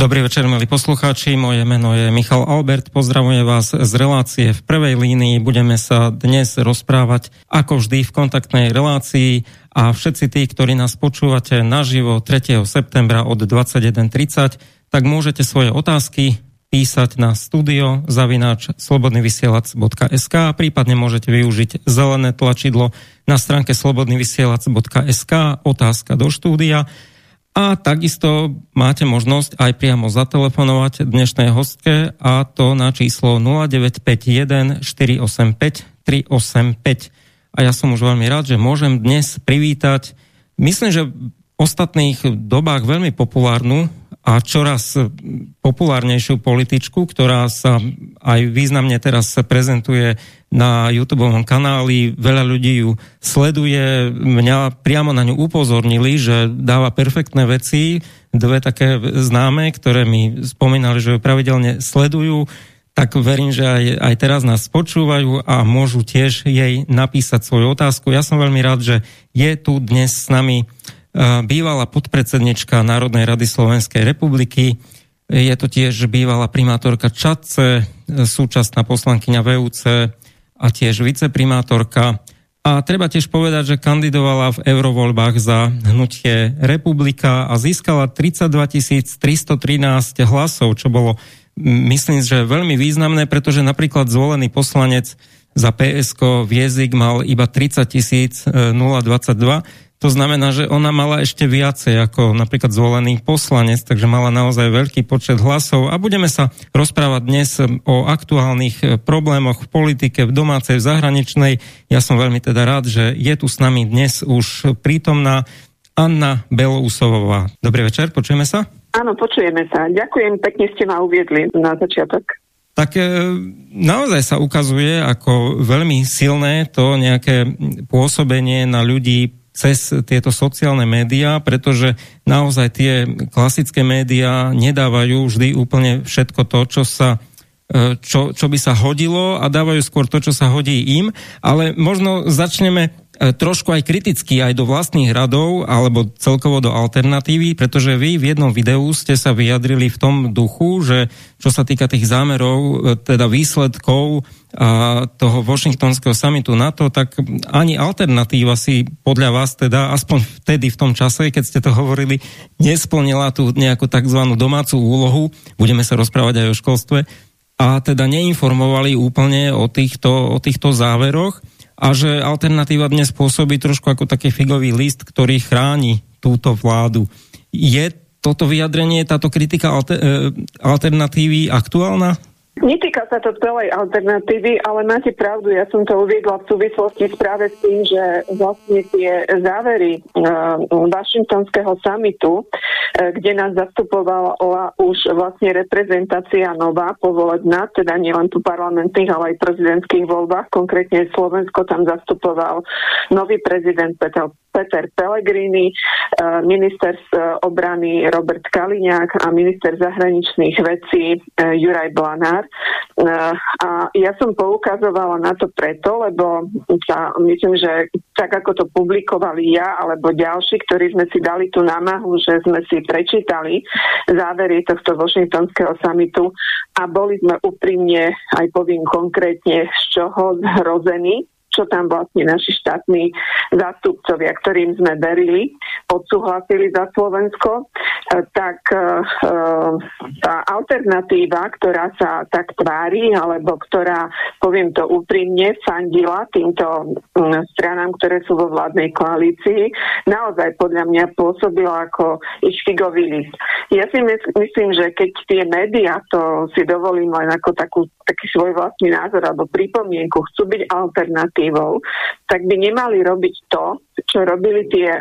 Dobrý večer, milí poslucháči. Moje meno je Michal Albert. Pozdravujem vás z relácie v prvej línii. Budeme sa dnes rozprávať ako vždy v kontaktnej relácii a všetci tí, ktorí nás počúvate naživo 3. septembra od 21.30, tak môžete svoje otázky písať na studio zavináč slobodnyvysielac.sk prípadne môžete využiť zelené tlačidlo na stránke slobodnyvysielac.sk otázka do štúdia a takisto máte možnosť aj priamo zatelefonovať dnešnej hostke a to na číslo 0951 485 385. A ja som už veľmi rád, že môžem dnes privítať, myslím, že v ostatných dobách veľmi populárnu a čoraz populárnejšiu političku, ktorá sa aj významne teraz prezentuje na YouTube kanáli, veľa ľudí ju sleduje, mňa priamo na ňu upozornili, že dáva perfektné veci, dve také známe, ktoré mi spomínali, že ju pravidelne sledujú, tak verím, že aj, aj teraz nás počúvajú a môžu tiež jej napísať svoju otázku. Ja som veľmi rád, že je tu dnes s nami e, bývalá podpredsednička Národnej rady Slovenskej republiky, je to tiež bývalá primátorka Čadce, súčasná poslankyňa VUC, a tiež viceprimátorka. A treba tiež povedať, že kandidovala v eurovoľbách za hnutie Republika a získala 32 313 hlasov, čo bolo, myslím, že veľmi významné, pretože napríklad zvolený poslanec za PSK Viezik mal iba 30 022 to znamená, že ona mala ešte viacej ako napríklad zvolený poslanec, takže mala naozaj veľký počet hlasov a budeme sa rozprávať dnes o aktuálnych eh, problémoch v politike, v domácej, v zahraničnej. Ja som veľmi teda rád, že je tu s nami dnes už prítomná Anna Belousovová. Dobrý večer, počujeme sa? Áno, počujeme sa. Ďakujem, pekne ste ma uviedli na začiatok tak eh, naozaj sa ukazuje ako veľmi silné to nejaké pôsobenie na ľudí cez tieto sociálne médiá, pretože naozaj tie klasické médiá nedávajú vždy úplne všetko to, čo sa e, čo, čo by sa hodilo a dávajú skôr to, čo sa hodí im, ale možno začneme trošku aj kriticky aj do vlastných radov alebo celkovo do alternatívy, pretože vy v jednom videu ste sa vyjadrili v tom duchu, že čo sa týka tých zámerov, e, teda výsledkov a toho Washingtonského samitu NATO, tak ani alternatíva si podľa vás teda, aspoň vtedy v tom čase, keď ste to hovorili, nesplnila tú nejakú tzv. domácu úlohu, budeme sa rozprávať aj o školstve, a teda neinformovali úplne o týchto, o týchto záveroch a že alternatíva dnes pôsobí trošku ako taký figový list, ktorý chráni túto vládu. Je toto vyjadrenie, táto kritika e, alternatívy aktuálna? Netýka sa to celej alternatívy, ale máte pravdu, ja som to uviedla v súvislosti práve s tým, že vlastne tie závery uh, Washingtonského samitu, uh, kde nás zastupovala už vlastne reprezentácia nová povolebná, teda nielen tu parlamentných, ale aj prezidentských voľbách, konkrétne Slovensko tam zastupoval nový prezident Peter Peter Pellegrini, eh, minister eh, obrany Robert Kaliňák a minister zahraničných vecí eh, Juraj Blanár. A ja som poukazovala na to preto, lebo sa, myslím, že tak ako to publikovali ja alebo ďalší, ktorí sme si dali tú námahu, že sme si prečítali závery tohto Washingtonského samitu a boli sme úprimne, aj poviem konkrétne, z čoho zhrození, čo tam vlastne naši štátni zástupcovia, ktorým sme verili, odsúhlasili za Slovensko, e, tak e, e, tá alternatíva, ktorá sa tak tvári, alebo ktorá, poviem to úprimne, fandila týmto stranám, ktoré sú vo vládnej koalícii, naozaj podľa mňa pôsobila ako išfigový list. Ja si myslím, že keď tie médiá, to si dovolím len ako takú, taký svoj vlastný názor alebo pripomienku, chcú byť alternatívne, alternatívou, tak by nemali robiť to, čo robili tie,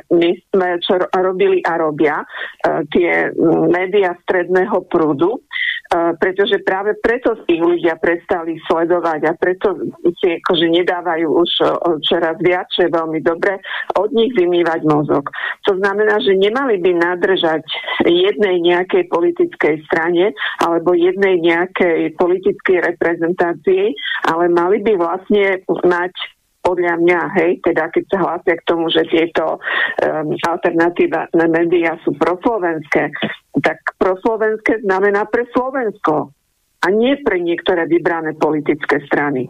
čo robili a robia uh, tie médiá stredného prúdu, pretože práve preto si ľudia prestali sledovať a preto si akože nedávajú už uh, čoraz viac, čo je veľmi dobre, od nich vymývať mozog. To znamená, že nemali by nadržať jednej nejakej politickej strane alebo jednej nejakej politickej reprezentácii, ale mali by vlastne mať podľa mňa, hej, teda keď sa hlásia k tomu, že tieto um, alternatívne médiá sú proslovenské, tak proslovenské znamená pre Slovensko a nie pre niektoré vybrané politické strany.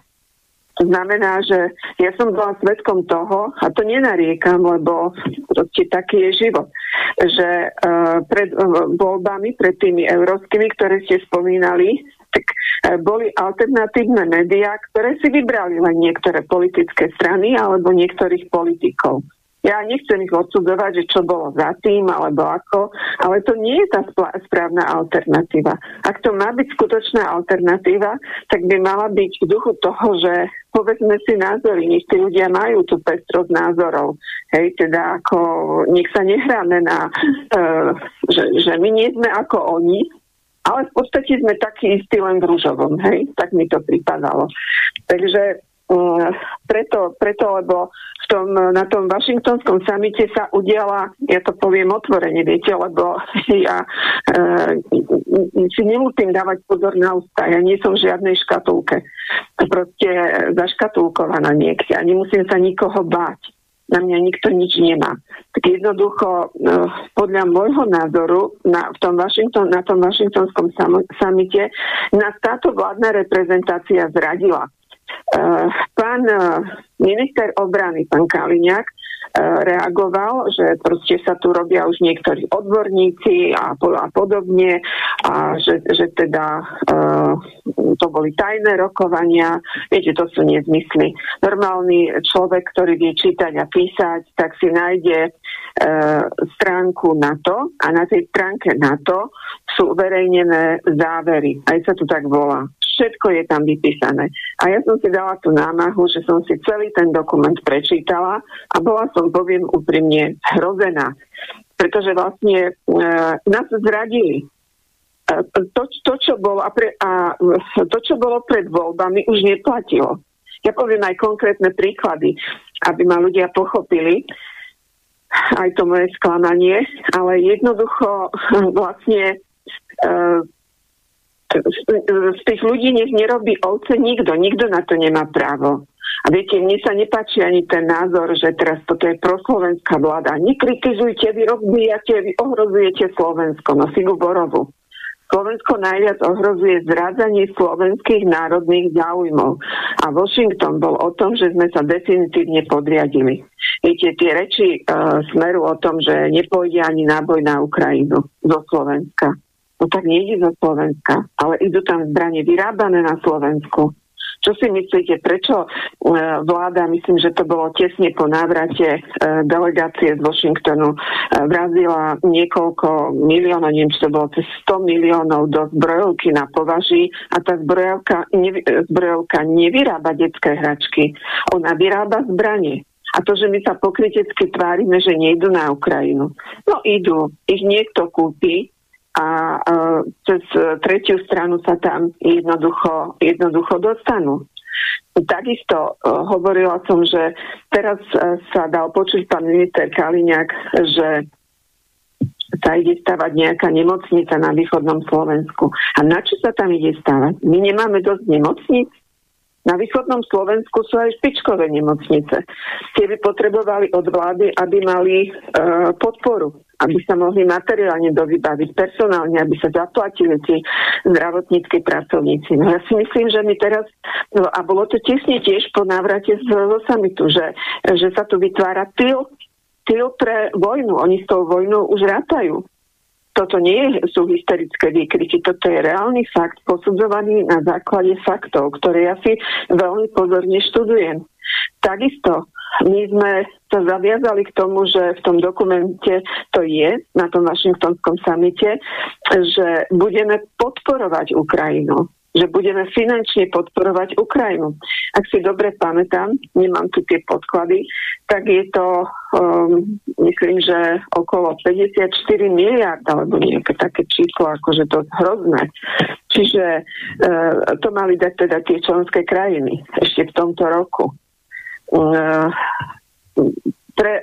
To znamená, že ja som bola svetkom toho, a to nenariekam, lebo proste taký je život, že uh, pred uh, voľbami, pred tými európskymi, ktoré ste spomínali, tak uh, boli alternatívne médiá, ktoré si vybrali len niektoré politické strany alebo niektorých politikov. Ja nechcem ich odsudzovať, že čo bolo za tým, alebo ako, ale to nie je tá správna alternatíva. Ak to má byť skutočná alternatíva, tak by mala byť v duchu toho, že povedzme si názory, nech tí ľudia majú tú pestrosť názorov. Hej, teda ako, nech sa nehráme na, uh, že, že my nie sme ako oni, ale v podstate sme takí istí len v rúžovom, hej, tak mi to pripadalo. Takže uh, preto, preto, lebo tom, na tom Washingtonskom samite sa udiala, ja to poviem otvorene, viete, lebo ja e, si nemusím dávať pozor na ústa, ja nie som v žiadnej škatulke. Proste zaškatulkovaná niekde a nemusím sa nikoho báť. Na mňa nikto nič nemá. Tak jednoducho, e, podľa môjho názoru, na, v tom Washington, na tom Washingtonskom samite nás táto vládna reprezentácia zradila Eh, pán eh, minister obrany, pán Kaliňák, reagoval, že proste sa tu robia už niektorí odborníci a, a podobne a že, že teda uh, to boli tajné rokovania. Viete, to sú nezmysly. Normálny človek, ktorý vie čítať a písať, tak si nájde uh, stránku na to a na tej stránke na to sú uverejnené závery. Aj sa tu tak volá všetko je tam vypísané. A ja som si dala tú námahu, že som si celý ten dokument prečítala a bola som, poviem úprimne, hrozená. Pretože vlastne e, nás zradili. E, to, to, čo bolo a, pre, a to, čo bolo pred voľbami, už neplatilo. Ja poviem aj konkrétne príklady, aby ma ľudia pochopili aj to moje sklamanie, ale jednoducho vlastne e, z tých ľudí nech nerobí ovce nikto, nikto na to nemá právo. A viete, mne sa nepáči ani ten názor, že teraz toto je proslovenská vláda. Nekritizujte, vy rozbijate, vy ohrozujete Slovensko, no Figu Borovu. Slovensko najviac ohrozuje zrádzanie slovenských národných záujmov. A Washington bol o tom, že sme sa definitívne podriadili. Viete, tie reči uh, smeru o tom, že nepôjde ani náboj na Ukrajinu zo Slovenska No tak nejde zo Slovenska, ale idú tam zbranie vyrábané na Slovensku. Čo si myslíte, prečo e, vláda, myslím, že to bolo tesne po návrate e, delegácie z Washingtonu, e, vrazila niekoľko miliónov, neviem, či to bolo cez 100 miliónov do zbrojovky na považí a tá zbrojovka, nevy, zbrojovka nevyrába detské hračky, ona vyrába zbranie. A to, že my sa pokrytecky tvárime, že nejdu na Ukrajinu. No idú, ich niekto kúpi, a cez tretiu stranu sa tam jednoducho, jednoducho dostanú. Takisto uh, hovorila som, že teraz sa dal počuť pán minister Kaliňák, že sa ide stavať nejaká nemocnica na východnom Slovensku. A na čo sa tam ide stavať? My nemáme dosť nemocnic? Na východnom Slovensku sú aj špičkové nemocnice. Tie by potrebovali od vlády, aby mali uh, podporu aby sa mohli materiálne dovybaviť, personálne, aby sa zaplatili tí zdravotníckí pracovníci. No ja si myslím, že my teraz, no a bolo to tesne tiež po návrate z, zo samitu, že, že sa tu vytvára tyl, tyl pre vojnu. Oni s tou vojnou už rátajú. Toto nie sú hysterické výkriky, toto je reálny fakt posudzovaný na základe faktov, ktoré ja si veľmi pozorne študujem. Takisto my sme sa zaviazali k tomu, že v tom dokumente to je, na tom Washingtonskom samite, že budeme podporovať Ukrajinu že budeme finančne podporovať Ukrajinu. Ak si dobre pamätám, nemám tu tie podklady, tak je to, um, myslím, že okolo 54 miliard, alebo nejaké také číslo, akože to hrozné. Čiže uh, to mali dať teda tie členské krajiny ešte v tomto roku. Pre,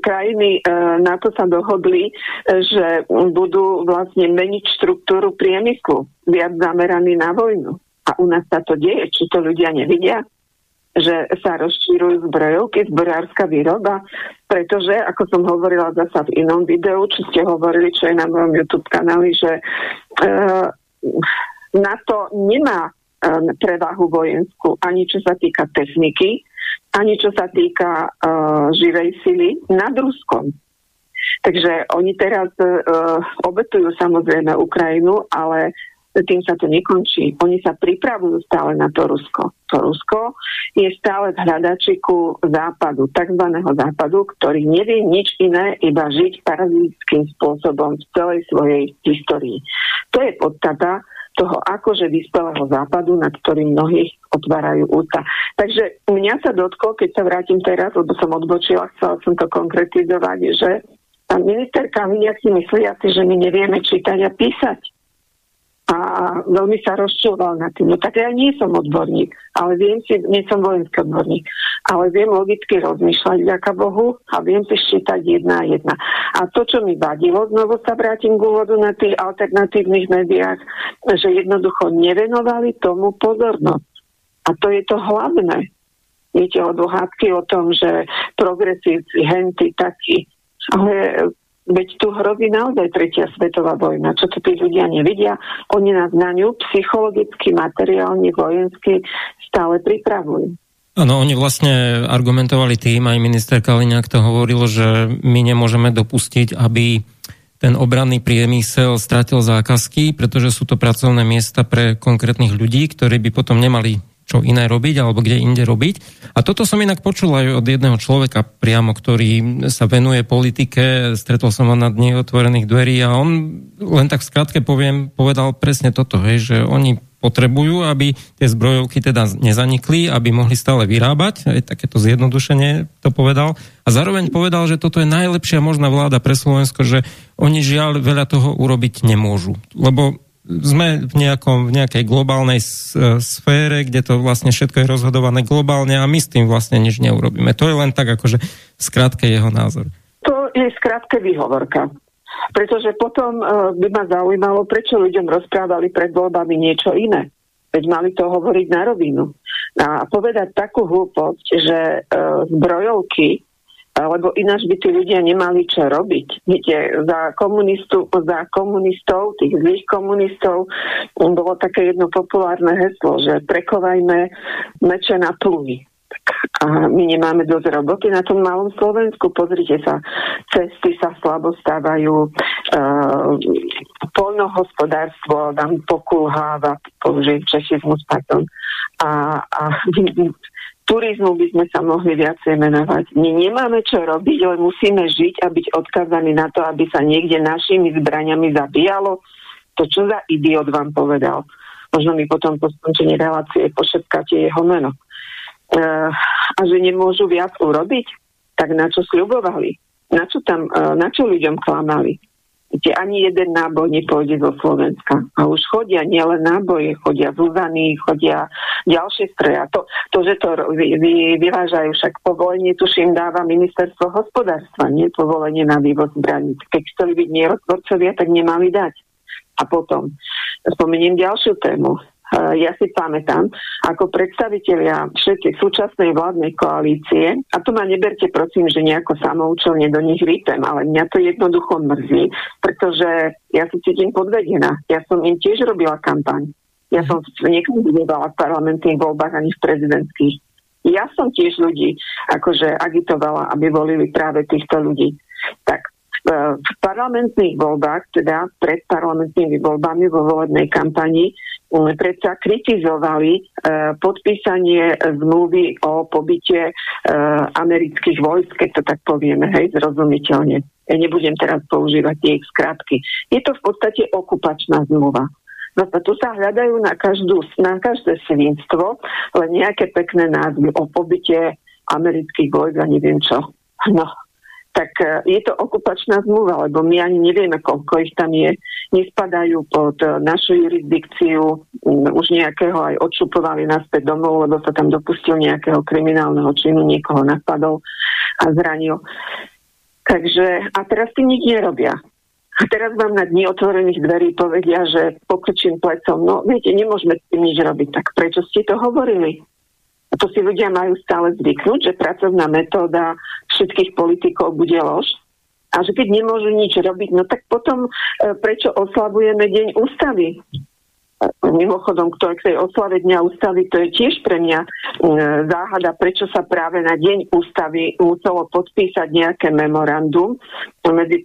krajiny na to sa dohodli, že budú vlastne meniť štruktúru priemyslu, viac zameraný na vojnu. A u nás sa to deje, či to ľudia nevidia. že sa rozšírujú zbrojovky, zbrojárska výroba, pretože, ako som hovorila zasa v inom videu, čo ste hovorili, čo je na mojom YouTube kanáli, že uh, NATO nemá um, prevahu vojenskú ani čo sa týka techniky, ani čo sa týka uh, živej sily nad Ruskom. Takže oni teraz uh, obetujú samozrejme Ukrajinu, ale tým sa to nekončí. Oni sa pripravujú stále na to Rusko. To Rusko je stále v hľadačiku západu, tzv. západu, ktorý nevie nič iné, iba žiť parazitickým spôsobom v celej svojej histórii. To je podstata toho akože vyspelého západu, nad ktorým mnohých otvárajú ústa. Takže mňa sa dotklo, keď sa vrátim teraz, lebo som odbočila, chcela som to konkretizovať, že pán minister Kaviniak si myslí asi, že my nevieme čítať a písať a veľmi sa rozčúval na tým. No tak ja nie som odborník, ale viem si, nie som vojenský odborník, ale viem logicky rozmýšľať, ďaká Bohu, a viem si ščítať jedna a jedna. A to, čo mi vadilo, znovu sa vrátim k úvodu na tých alternatívnych médiách, že jednoducho nevenovali tomu pozornosť. A to je to hlavné. Viete, o hádky o tom, že progresívci, henty, takí, ale Veď tu hrozí naozaj tretia svetová vojna. Čo to tí ľudia nevidia? Oni nás na ňu psychologicky, materiálne, vojensky stále pripravujú. Áno, oni vlastne argumentovali tým, aj minister Kaliňák to hovoril, že my nemôžeme dopustiť, aby ten obranný priemysel stratil zákazky, pretože sú to pracovné miesta pre konkrétnych ľudí, ktorí by potom nemali čo iné robiť alebo kde inde robiť. A toto som inak počul aj od jedného človeka priamo, ktorý sa venuje politike, stretol som ho na dni otvorených dverí a on len tak v skratke poviem, povedal presne toto, hej, že oni potrebujú, aby tie zbrojovky teda nezanikli, aby mohli stále vyrábať, aj takéto zjednodušenie to povedal. A zároveň povedal, že toto je najlepšia možná vláda pre Slovensko, že oni žiaľ veľa toho urobiť nemôžu. Lebo sme v, nejakom, v nejakej globálnej sfére, kde to vlastne všetko je rozhodované globálne a my s tým vlastne nič neurobíme. To je len tak akože skrátke jeho názor. To je skrátke výhovorka. Pretože potom uh, by ma zaujímalo, prečo ľuďom rozprávali pred voľbami niečo iné. Veď mali to hovoriť na rovinu. A povedať takú hlúposť, že uh, zbrojovky lebo ináč by tí ľudia nemali čo robiť. Viete, za, komunistu, za komunistov, tých zlých komunistov, bolo také jedno populárne heslo, že prekovajme meče na pluhy. A my nemáme dosť roboty na tom malom Slovensku. Pozrite sa, cesty sa slabo stávajú, uh, polnohospodárstvo nám pokulháva, použijem češizmus, pardon. A, a turizmu by sme sa mohli viacej menovať. My nemáme čo robiť, ale musíme žiť a byť odkazaní na to, aby sa niekde našimi zbraniami zabíjalo. To čo za idiot vám povedal? Možno mi potom po skončení relácie pošepkáte jeho meno. E, a že nemôžu viac urobiť? Tak na čo sľubovali? Na čo tam, e, na čo ľuďom klamali? Kde ani jeden náboj nepôjde zo Slovenska. A už chodia nielen náboje, chodia Zuzany, chodia ďalšie stroje. A to, to, že to vy, vy, vyvážajú, však povolenie tuším dáva ministerstvo hospodárstva, nie povolenie na vývoz zbraní. Keď chceli byť mierotvorcovia, tak nemali dať. A potom spomeniem ďalšiu tému. Eh, ja si pamätám, ako predstavitelia všetkej súčasnej vládnej koalície, a to ma neberte prosím, že nejako samoučelne do nich rýpem, ale mňa to jednoducho mrzí, pretože ja sa cítim podvedená. Ja som im tiež robila kampaň. Ja som nekandidovala v parlamentných voľbách ani v prezidentských. Ja som tiež ľudí akože agitovala, aby volili práve týchto ľudí. Tak v parlamentných voľbách, teda pred parlamentnými voľbami vo volebnej kampani, predsa kritizovali e, podpísanie zmluvy o pobyte e, amerických vojsk, keď to tak povieme, hej, zrozumiteľne. Ja nebudem teraz používať tie ich skratky. Je to v podstate okupačná zmluva. Zase tu sa hľadajú na, každú, na každé svinstvo len nejaké pekné názvy o pobyte amerických vojsk a neviem čo. No, tak e, je to okupačná zmluva, lebo my ani nevieme, koľko ich tam je. Nespadajú pod e, našu jurisdikciu, už nejakého aj odšupovali naspäť domov, lebo sa tam dopustil nejakého kriminálneho činu, niekoho napadol a zranil. Takže, a teraz si nič nerobia. A teraz vám na dni otvorených dverí povedia, že pokrčím plecom. No, viete, nemôžeme s tým nič robiť. Tak prečo ste to hovorili? To si ľudia majú stále zvyknúť, že pracovná metóda všetkých politikov bude lož. A že keď nemôžu nič robiť, no tak potom e, prečo oslabujeme Deň ústavy? Mimochodom, kto k tej oslave Dňa ústavy, to je tiež pre mňa e, záhada, prečo sa práve na Deň ústavy muselo podpísať nejaké memorandum medzi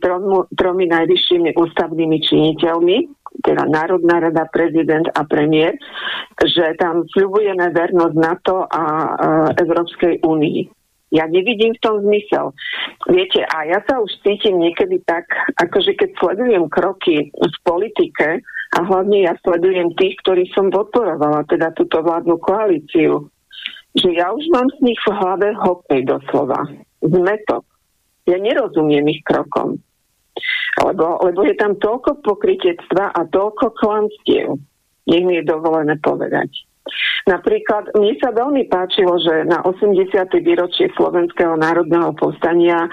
tromi najvyššími ústavnými činiteľmi, teda Národná rada, prezident a premiér, že tam sľubujeme vernosť NATO a Európskej únii. Ja nevidím v tom zmysel. Viete, a ja sa už cítim niekedy tak, akože keď sledujem kroky v politike, a hlavne ja sledujem tých, ktorí som podporovala, teda túto vládnu koalíciu, že ja už mám z nich v hlave hokej doslova. Zmetok. Ja nerozumiem ich krokom. Lebo, lebo je tam toľko pokritectva a toľko klamstiev. Nech mi je dovolené povedať. Napríklad mne sa veľmi páčilo, že na 80. výročie Slovenského národného povstania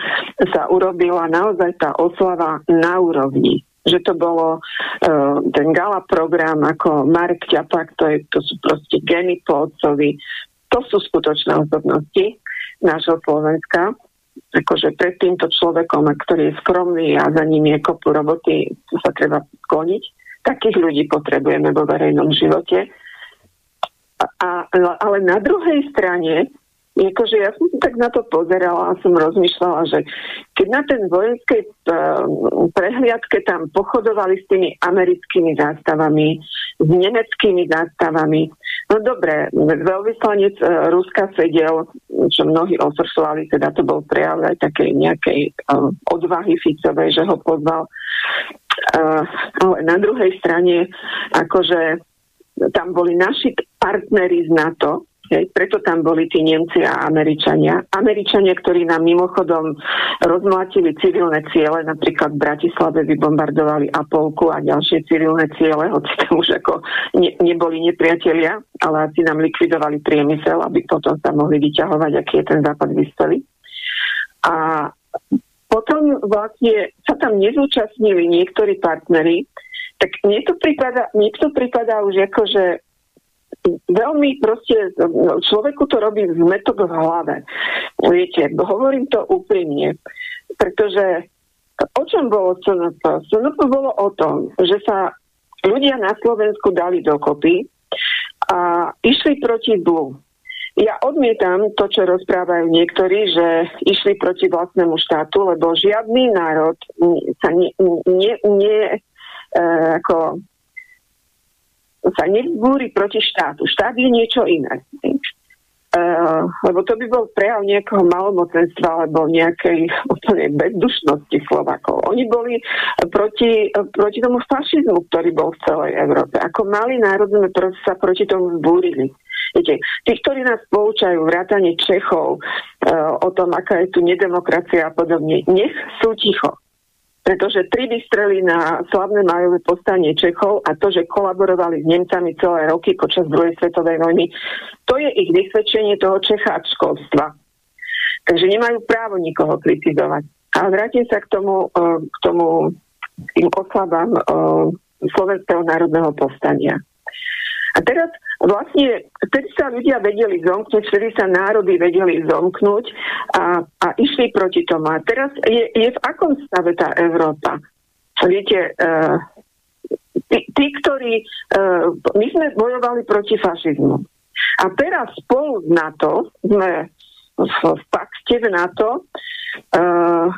sa urobila naozaj tá oslava na úrovni že to bolo uh, ten gala program ako Marek Ťapak, to, je, to sú proste geny po otcovi. To sú skutočné osobnosti nášho Slovenska. Akože pred týmto človekom, ktorý je skromný a za ním je kopu roboty, sa treba skloniť. Takých ľudí potrebujeme vo verejnom živote. A, ale na druhej strane Jakože ja som si tak na to pozerala a som rozmýšľala, že keď na ten vojenskej uh, prehliadke tam pochodovali s tými americkými zástavami, s nemeckými zástavami, no dobre, veľvyslanec uh, Ruska sedel, čo mnohí osrsovali, teda to bol prejav aj takej nejakej uh, odvahy Ficovej, že ho pozval. Ale na druhej strane, akože tam boli naši partneri z NATO, Hej, preto tam boli tí Nemci a Američania. Američania, ktorí nám mimochodom rozmlatili civilné ciele, napríklad v Bratislave vybombardovali Apolku a ďalšie civilné ciele, hoci tam už ako ne, neboli nepriatelia, ale asi nám likvidovali priemysel, aby potom sa mohli vyťahovať, aký je ten západ vyspelý. A potom vlastne sa tam nezúčastnili niektorí partnery, tak mne to prípada, mne to prípada už ako, že veľmi proste, no, človeku to robí zmetok v hlave. Viete, hovorím to úprimne, pretože o čom bolo SNP? SNP bolo o tom, že sa ľudia na Slovensku dali dokopy a išli proti dlu. Ja odmietam to, čo rozprávajú niektorí, že išli proti vlastnému štátu, lebo žiadny národ sa nie, nie, nie e, ako sa nevzbúri proti štátu. Štát je niečo iné. Uh, lebo to by bol prejav nejakého malomocenstva alebo nejakej úplne bezdušnosti Slovakov. Oni boli proti, proti tomu fašizmu, ktorý bol v celej Európe. Ako mali národ sme sa proti tomu zbúrili. Viete, tí, ktorí nás poučajú vrátane Čechov uh, o tom, aká je tu nedemokracia a podobne, nech sú ticho pretože tri vystreli na slavné majové postanie Čechov a to, že kolaborovali s Nemcami celé roky počas druhej svetovej vojny, to je ich vysvedčenie toho čecháčkovstva. Takže nemajú právo nikoho kritizovať. Ale vrátim sa k tomu, e, k tomu tým oslabám e, Slovenského národného povstania. A teraz vlastne, vtedy sa ľudia vedeli zomknúť, vtedy sa národy vedeli zomknúť a, a išli proti tomu. A teraz je, je v akom stave tá Európa? Viete, uh, tí, tí, ktorí... Uh, my sme bojovali proti fašizmu. A teraz spolu s NATO sme v, v pakte v NATO uh,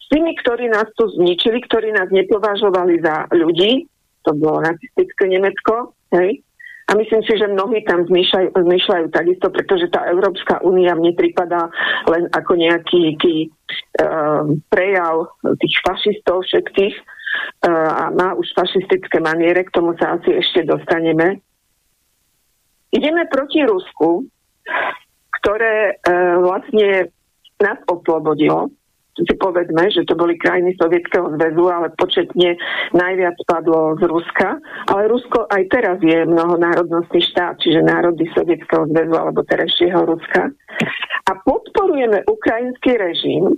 s tými, ktorí nás tu zničili, ktorí nás nepovažovali za ľudí, to bolo nacistické Nemecko, hej, a myslím si, že mnohí tam zmýšľajú, zmýšľajú takisto, pretože tá Európska únia mne pripadá len ako nejaký ký, uh, prejav tých fašistov všetkých uh, a má už fašistické maniere, k tomu sa asi ešte dostaneme. Ideme proti Rusku, ktoré uh, vlastne nás oslobodilo si povedzme, že to boli krajiny Sovietskeho zväzu, ale početne najviac padlo z Ruska. Ale Rusko aj teraz je mnohonárodnostný štát, čiže národy Sovietskeho zväzu alebo terajšieho Ruska. A podporujeme ukrajinský režim,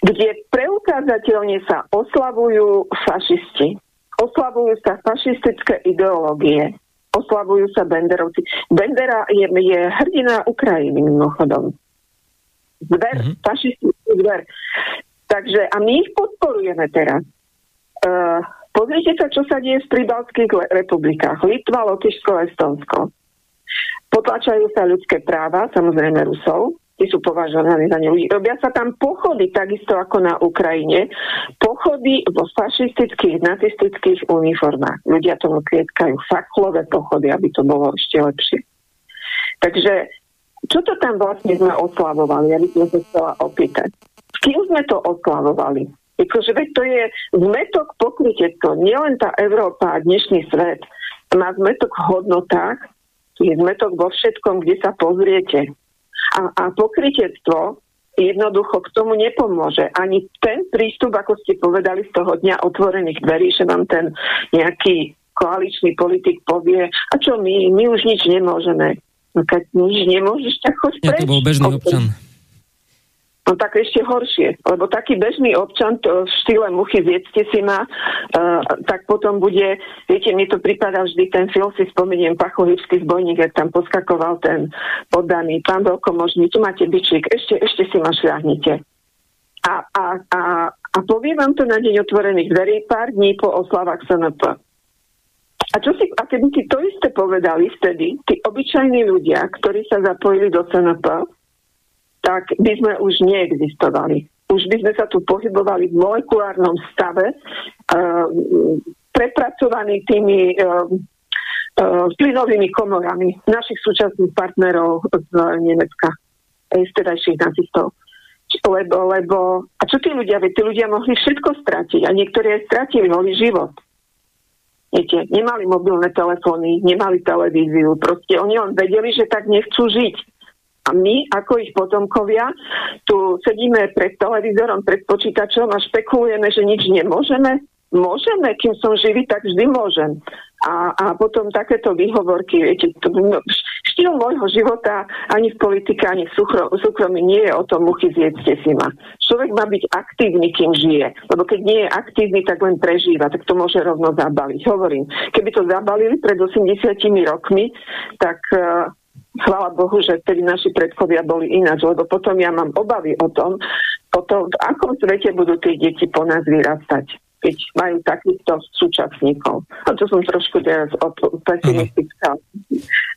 kde preukázateľne sa oslavujú fašisti. Oslavujú sa fašistické ideológie. oslavujú sa Benderovci. Bendera je, je hrdina Ukrajiny mimochodom. Zver, mm-hmm. fašistický zver. Takže, a my ich podporujeme teraz. Uh, pozrite sa, čo sa deje v pribalských republikách. Litva, Lotyšsko, Estonsko. Potlačajú sa ľudské práva, samozrejme Rusov, tí sú považovaní za ľudí. Robia sa tam pochody, takisto ako na Ukrajine. Pochody vo fašistických, nacistických uniformách. Ľudia tomu klietkajú fachlové pochody, aby to bolo ešte lepšie. Takže čo to tam vlastne sme oslavovali? Ja by som sa chcela opýtať. S kým sme to oslavovali? Akože veď to je zmetok pokrytectvo. Nielen tá Európa a dnešný svet má zmetok v hodnotách, je zmetok vo všetkom, kde sa pozriete. A, a pokrytectvo jednoducho k tomu nepomôže. Ani ten prístup, ako ste povedali z toho dňa otvorených dverí, že vám ten nejaký koaličný politik povie, a čo my, my už nič nemôžeme. No keď nič nemôžeš, tak choď preč. Ja to bol bežný občan. No tak ešte horšie, lebo taký bežný občan to v štýle muchy zjedzte si ma, uh, tak potom bude, viete, mi to prípada vždy ten film, si spomeniem Pachulivský zbojník, jak tam poskakoval ten poddaný, pán veľkomožný, tu máte byčík, ešte, ešte si ma šľahnite. A, a, a, a poviem vám to na deň otvorených dverí pár dní po oslavách SNP. A, čo si, a keby si to isté povedali vtedy, tí obyčajní ľudia, ktorí sa zapojili do SNP, tak by sme už neexistovali. Už by sme sa tu pohybovali v molekulárnom stave, uh, prepracovaní tými uh, uh, plynovými komorami našich súčasných partnerov z Nemecka, z tedajších nacistov. Lebo, lebo, a čo tí ľudia, veď tí ľudia mohli všetko stratiť a niektorí aj stratili, mohli život. Viete, nemali mobilné telefóny, nemali televíziu, proste oni len vedeli, že tak nechcú žiť a my, ako ich potomkovia, tu sedíme pred televízorom, pred počítačom a špekulujeme, že nič nemôžeme. Môžeme, kým som živý, tak vždy môžem. A, a potom takéto výhovorky, viete, to, no, štýl môjho života ani v politike, ani v súkromí nie je o tom muchy zjedzte si ma. Človek má byť aktívny, kým žije. Lebo keď nie je aktívny, tak len prežíva, tak to môže rovno zabaliť. Hovorím, keby to zabalili pred 80 rokmi, tak uh, chvála Bohu, že vtedy naši predkovia boli ináč, lebo potom ja mám obavy o tom, o tom, v akom svete budú tie deti po nás vyrastať keď majú takýchto súčasníkov. A to som trošku teraz pesimistická.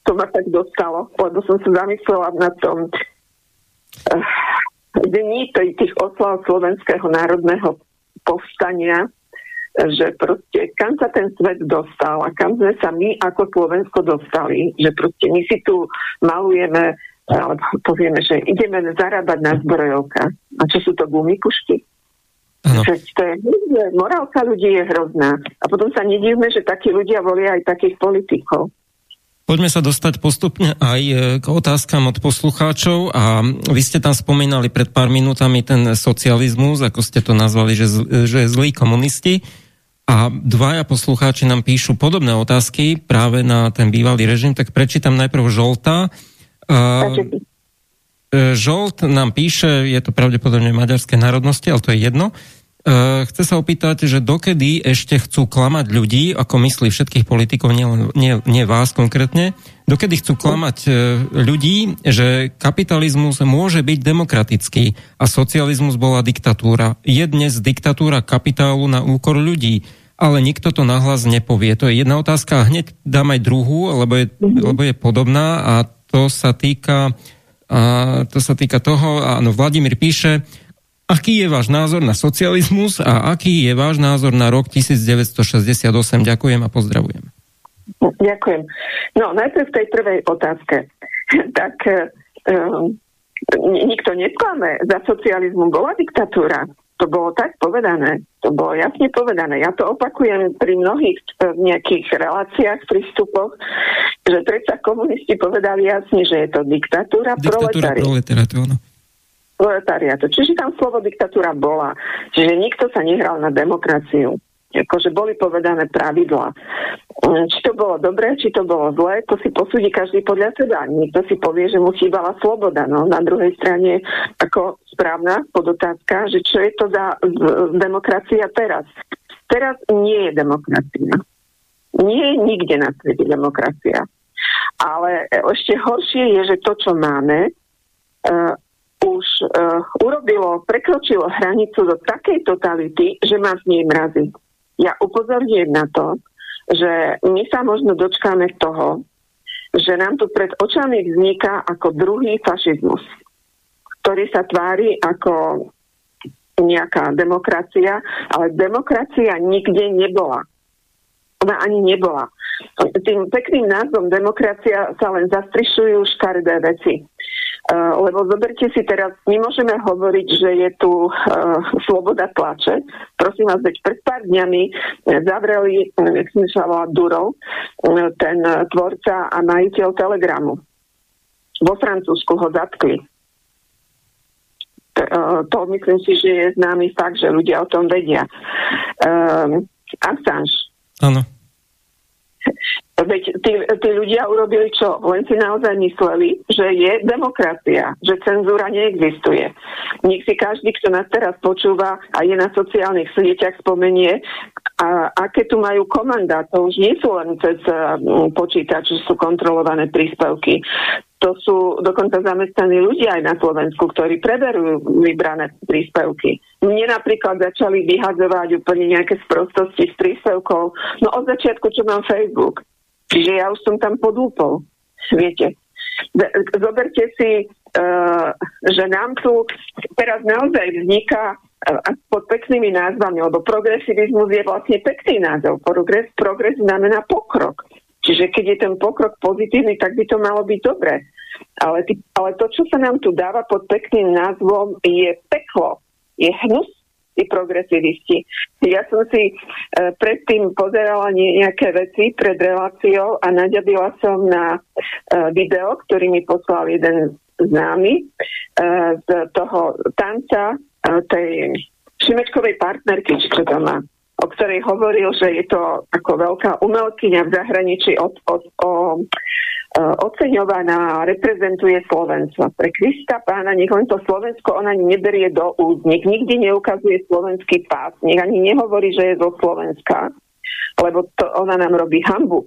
To ma tak dostalo, lebo som sa zamyslela na tom uh, dni tých oslav Slovenského národného povstania, že proste kam sa ten svet dostal a kam sme sa my ako Slovensko dostali, že proste my si tu malujeme alebo povieme, že ideme zarábať na zbrojovka. A čo sú to gumikušky? Že to je morálka ľudí je hrozná. A potom sa nedívme, že takí ľudia volia aj takých politikov. Poďme sa dostať postupne aj e, k otázkam od poslucháčov a vy ste tam spomínali pred pár minútami ten socializmus, ako ste to nazvali, že, že zlí komunisti. A dvaja poslucháči nám píšu podobné otázky práve na ten bývalý režim, tak prečítam najprv Žolta. Uh, Žolt nám píše, je to pravdepodobne maďarské národnosti, ale to je jedno. Uh, chce sa opýtať, že dokedy ešte chcú klamať ľudí, ako myslí všetkých politikov, nie, nie, nie vás konkrétne, dokedy chcú klamať uh, ľudí, že kapitalizmus môže byť demokratický a socializmus bola diktatúra. Je dnes diktatúra kapitálu na úkor ľudí, ale nikto to nahlas nepovie. To je jedna otázka a hneď dám aj druhú, lebo je, mm-hmm. lebo je podobná a to sa týka a to sa týka toho, áno, Vladimír píše, Aký je váš názor na socializmus a aký je váš názor na rok 1968? Ďakujem a pozdravujem. Ďakujem. No, najprv v tej prvej otázke. tak um, nikto nesklame. Za socializmu bola diktatúra. To bolo tak povedané. To bolo jasne povedané. Ja to opakujem pri mnohých e, nejakých reláciách, prístupoch, že predsa komunisti povedali jasne, že je to diktatúra, diktatúra proletariatu. Proletariatu. Čiže tam slovo diktatúra bola. Čiže nikto sa nehral na demokraciu. Akože boli povedané pravidla. Či to bolo dobré, či to bolo zlé, to si posúdi každý podľa seba. Niekto si povie, že mu chýbala sloboda. No, na druhej strane, ako správna podotázka, že čo je to za demokracia teraz. Teraz nie je demokracia. Nie je nikde na svete demokracia. Ale ešte horšie je, že to, čo máme, uh, už uh, urobilo, prekročilo hranicu do takej totality, že má v nej mrazy. Ja upozorňujem na to, že my sa možno dočkáme toho, že nám tu pred očami vzniká ako druhý fašizmus, ktorý sa tvári ako nejaká demokracia, ale demokracia nikde nebola. Ona ani nebola. Tým pekným názvom demokracia sa len zastrišujú škaredé veci. Uh, lebo zoberte si teraz, my môžeme hovoriť, že je tu uh, sloboda tlače. Prosím vás, veď pred pár dňami zavreli, jak som sa volá, Durov, ten tvorca a majiteľ Telegramu. Vo Francúzsku ho zatkli. To myslím si, že je známy fakt, že ľudia o tom vedia. Uh, Assange. Áno. Veď tí, tí ľudia urobili čo? Len si naozaj mysleli, že je demokracia, že cenzúra neexistuje. Nech si každý, kto nás teraz počúva a je na sociálnych sieťach, spomenie, a aké tu majú komanda. To už nie sú len cez um, počítač, že sú kontrolované príspevky. To sú dokonca zamestnaní ľudia aj na Slovensku, ktorí preberujú vybrané príspevky. Mne napríklad začali vyhadzovať úplne nejaké sprostosti s príspevkov. No od začiatku, čo mám Facebook. Čiže ja už som tam podúpol. Viete. Zoberte si, uh, že nám tu teraz naozaj vzniká uh, pod peknými názvami, lebo progresivizmus je vlastne pekný názov. Progres, progres znamená pokrok. Čiže keď je ten pokrok pozitívny, tak by to malo byť dobré. Ale, ty, ale to, čo sa nám tu dáva pod pekným názvom, je peklo. Je hnus tí progresivisti. Ja som si e, predtým pozerala nejaké veci pred reláciou a naďabila som na e, video, ktorý mi poslal jeden známy e, z toho tanca e, tej Šimečkovej partnerky, čo to má o ktorej hovoril, že je to ako veľká umelkyňa v zahraničí od, od, o, oceňovaná a reprezentuje Slovensko. Pre Krista pána, nech len to Slovensko ona neberie do úd, nech nikdy neukazuje slovenský pás, nech ani nehovorí, že je zo Slovenska, lebo to ona nám robí hambu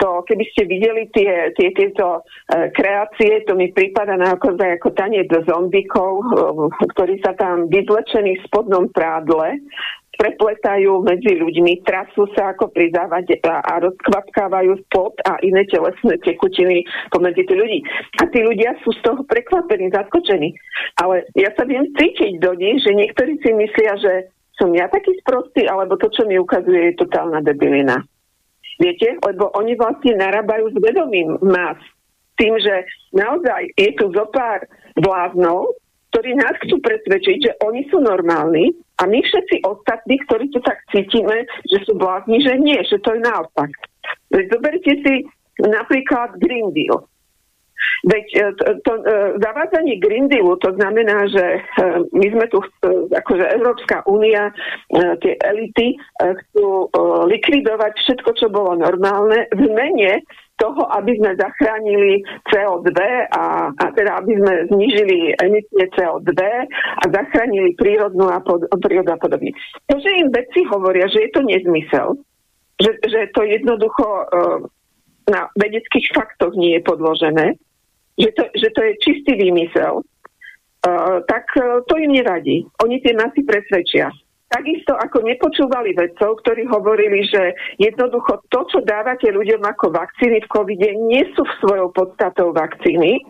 to, keby ste videli tie, tie, tieto e, kreácie, to mi prípada na ako, tanec zombikov, e, ktorí sa tam vyzlečení v spodnom prádle prepletajú medzi ľuďmi, trasú sa ako pri závade a, a rozkvapkávajú pot a iné telesné tekutiny pomedzi tí ľudí. A tí ľudia sú z toho prekvapení, zaskočení. Ale ja sa viem cítiť do nich, že niektorí si myslia, že som ja taký sprostý, alebo to, čo mi ukazuje, je totálna debilina. Viete? Lebo oni vlastne narábajú s vedomím más. Tým, že naozaj je tu zo pár bláznov, ktorí nás chcú presvedčiť, že oni sú normálni a my všetci ostatní, ktorí to tak cítime, že sú blázni, že nie, že to je naopak. Veď zoberte si napríklad Green Deal. Veď e, to, to, e, zavádzanie Green Dealu, to znamená, že e, my sme tu, akože Európska únia, tie elity chcú likvidovať všetko, čo bolo normálne v mene toho, aby sme zachránili CO2 a, a teda aby sme znižili emisie CO2 a zachránili prírodnú a pod, prírodu a podobne. To, že im vedci hovoria, že je to nezmysel, že, že to jednoducho uh, na vedeckých faktoch nie je podložené, že to, že to je čistý výmysel, uh, tak uh, to im nevadí. Oni tie masy presvedčia. Takisto ako nepočúvali vedcov, ktorí hovorili, že jednoducho to, čo dávate ľuďom ako vakcíny v covide, nie sú svojou podstatou vakcíny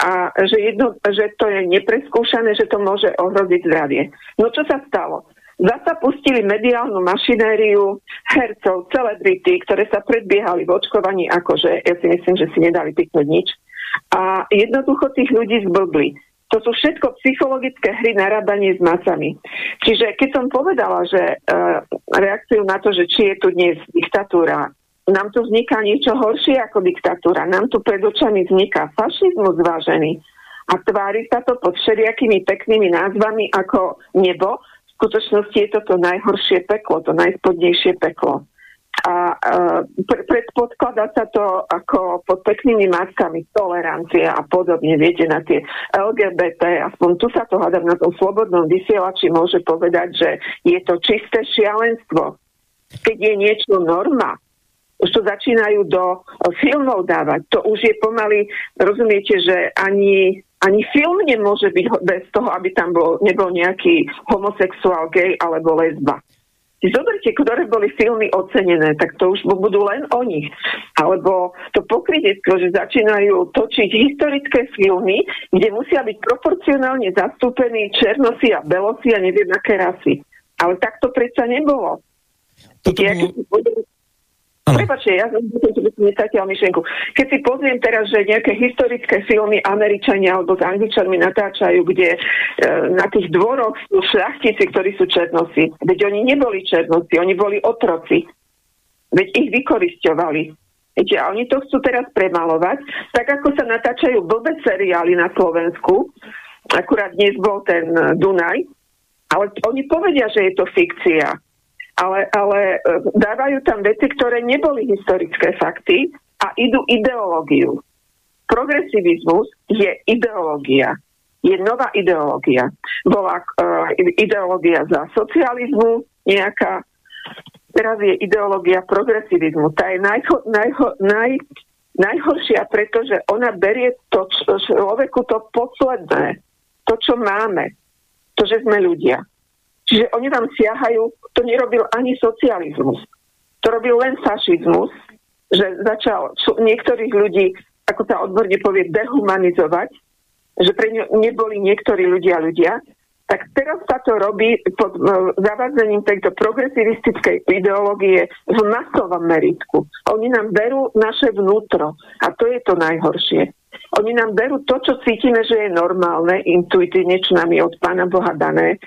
a že, jedno, že to je nepreskúšané, že to môže ohroziť zdravie. No čo sa stalo? Zasa pustili mediálnu mašinériu hercov, celebrity, ktoré sa predbiehali v očkovaní, akože ja si myslím, že si nedali pyknúť nič. A jednoducho tých ľudí zblbli. To sú všetko psychologické hry narábanie s masami. Čiže keď som povedala, že uh, reakciu na to, že či je tu dnes diktatúra, nám tu vzniká niečo horšie ako diktatúra. Nám tu pred očami vzniká fašizmus vážený. A tvári sa to pod všelijakými peknými názvami ako nebo. V skutočnosti je to to najhoršie peklo, to najspodnejšie peklo a uh, predpodkladá sa to ako pod peknými maskami tolerancia a podobne, viete, na tie LGBT, aspoň tu sa to hľadám na tom slobodnom vysielači, môže povedať, že je to čisté šialenstvo. Keď je niečo norma, už to začínajú do filmov dávať. To už je pomaly, rozumiete, že ani, ani film nemôže byť bez toho, aby tam bol, nebol nejaký homosexuál, gay alebo lesba. Si zoberte, ktoré boli filmy ocenené, tak to už budú len oni. Alebo to pokrytectvo, že začínajú točiť historické filmy, kde musia byť proporcionálne zastúpení černosi a belosi a neviem aké rasy. Ale tak to predsa nebolo. Toto bolo... Prepačte, ja som nestratila myšlienku. Keď si pozriem teraz, že nejaké historické filmy Američania alebo s Angličanmi natáčajú, kde e, na tých dvoroch sú šľachtici, ktorí sú černosi. Veď oni neboli černosi, oni boli otroci. Veď ich vykorisťovali. Viete, a oni to chcú teraz premalovať, tak ako sa natáčajú blbé seriály na Slovensku, akurát dnes bol ten Dunaj, ale oni povedia, že je to fikcia ale, ale e, dávajú tam veci, ktoré neboli historické fakty a idú ideológiu. Progresivizmus je ideológia. Je nová ideológia. Bola uh, ideológia za socializmu nejaká, teraz je ideológia progresivizmu. Tá je najho, najho, naj, najhoršia, pretože ona berie to človeku to posledné, to, čo máme, to, že sme ľudia. Čiže oni tam siahajú, to nerobil ani socializmus. To robil len fašizmus, že začal niektorých ľudí, ako sa odborne povie, dehumanizovať, že pre ne neboli niektorí ľudia ľudia, tak teraz sa to robí pod uh, zavádzaním tejto progresivistickej ideológie v masovom meritku. Oni nám berú naše vnútro a to je to najhoršie. Oni nám berú to, čo cítime, že je normálne, intuitívne, čo nám je od Pána Boha dané,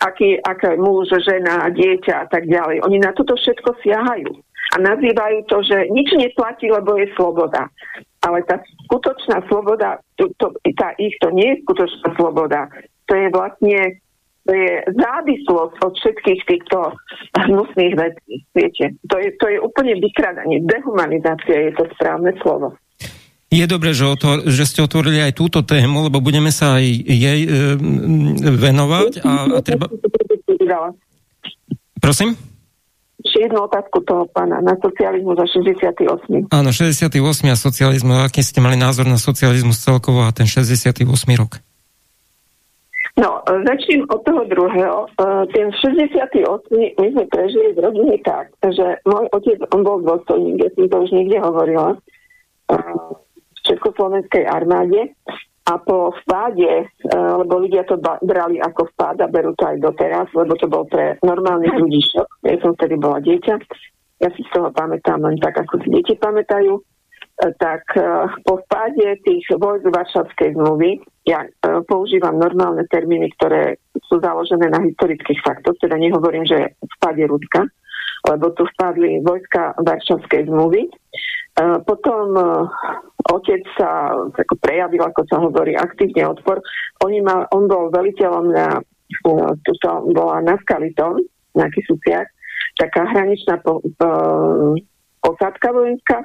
aký, aké muž, žena, dieťa a tak ďalej. Oni na toto všetko siahajú a nazývajú to, že nič neplatí, lebo je sloboda. Ale tá skutočná sloboda, to, to, tá ich, to nie je skutočná sloboda. To je vlastne to je závislosť od všetkých týchto hnusných vecí. Viete, to je, to je úplne vykradanie. Dehumanizácia je to správne slovo. Je dobré, že, otvor, že ste otvorili aj túto tému, lebo budeme sa aj jej e, venovať a, a treba... Prosím? Ešte jednu otázku toho pána na socializmu za 68. Áno, 68 a socializmu. Aký ste mali názor na socializmus celkovo a ten 68 rok? No, začnem od toho druhého. E, ten 68. my sme prežili v rodine tak, že môj otec, on bol dôstojník, ja som to už niekde hovorila, e, Československej armáde a po vpáde, e, lebo ľudia to brali ako vpád a berú to aj doteraz, lebo to bol pre normálnych ľudí šok. Ja som vtedy bola dieťa. Ja si z toho pamätám len tak, ako si deti pamätajú. E, tak e, po vpáde tých vojsk Varšavskej zmluvy, ja používam normálne termíny, ktoré sú založené na historických faktoch, teda nehovorím, že vpáde Ruska, lebo tu vpadli vojska Varšavskej zmluvy potom e, otec sa ako prejavil, ako sa hovorí, aktívne odpor. Oni mal, on bol veliteľom na, e, tu to bola na Skaliton, na Kisuciach, taká hraničná po, po, posádka vojenská.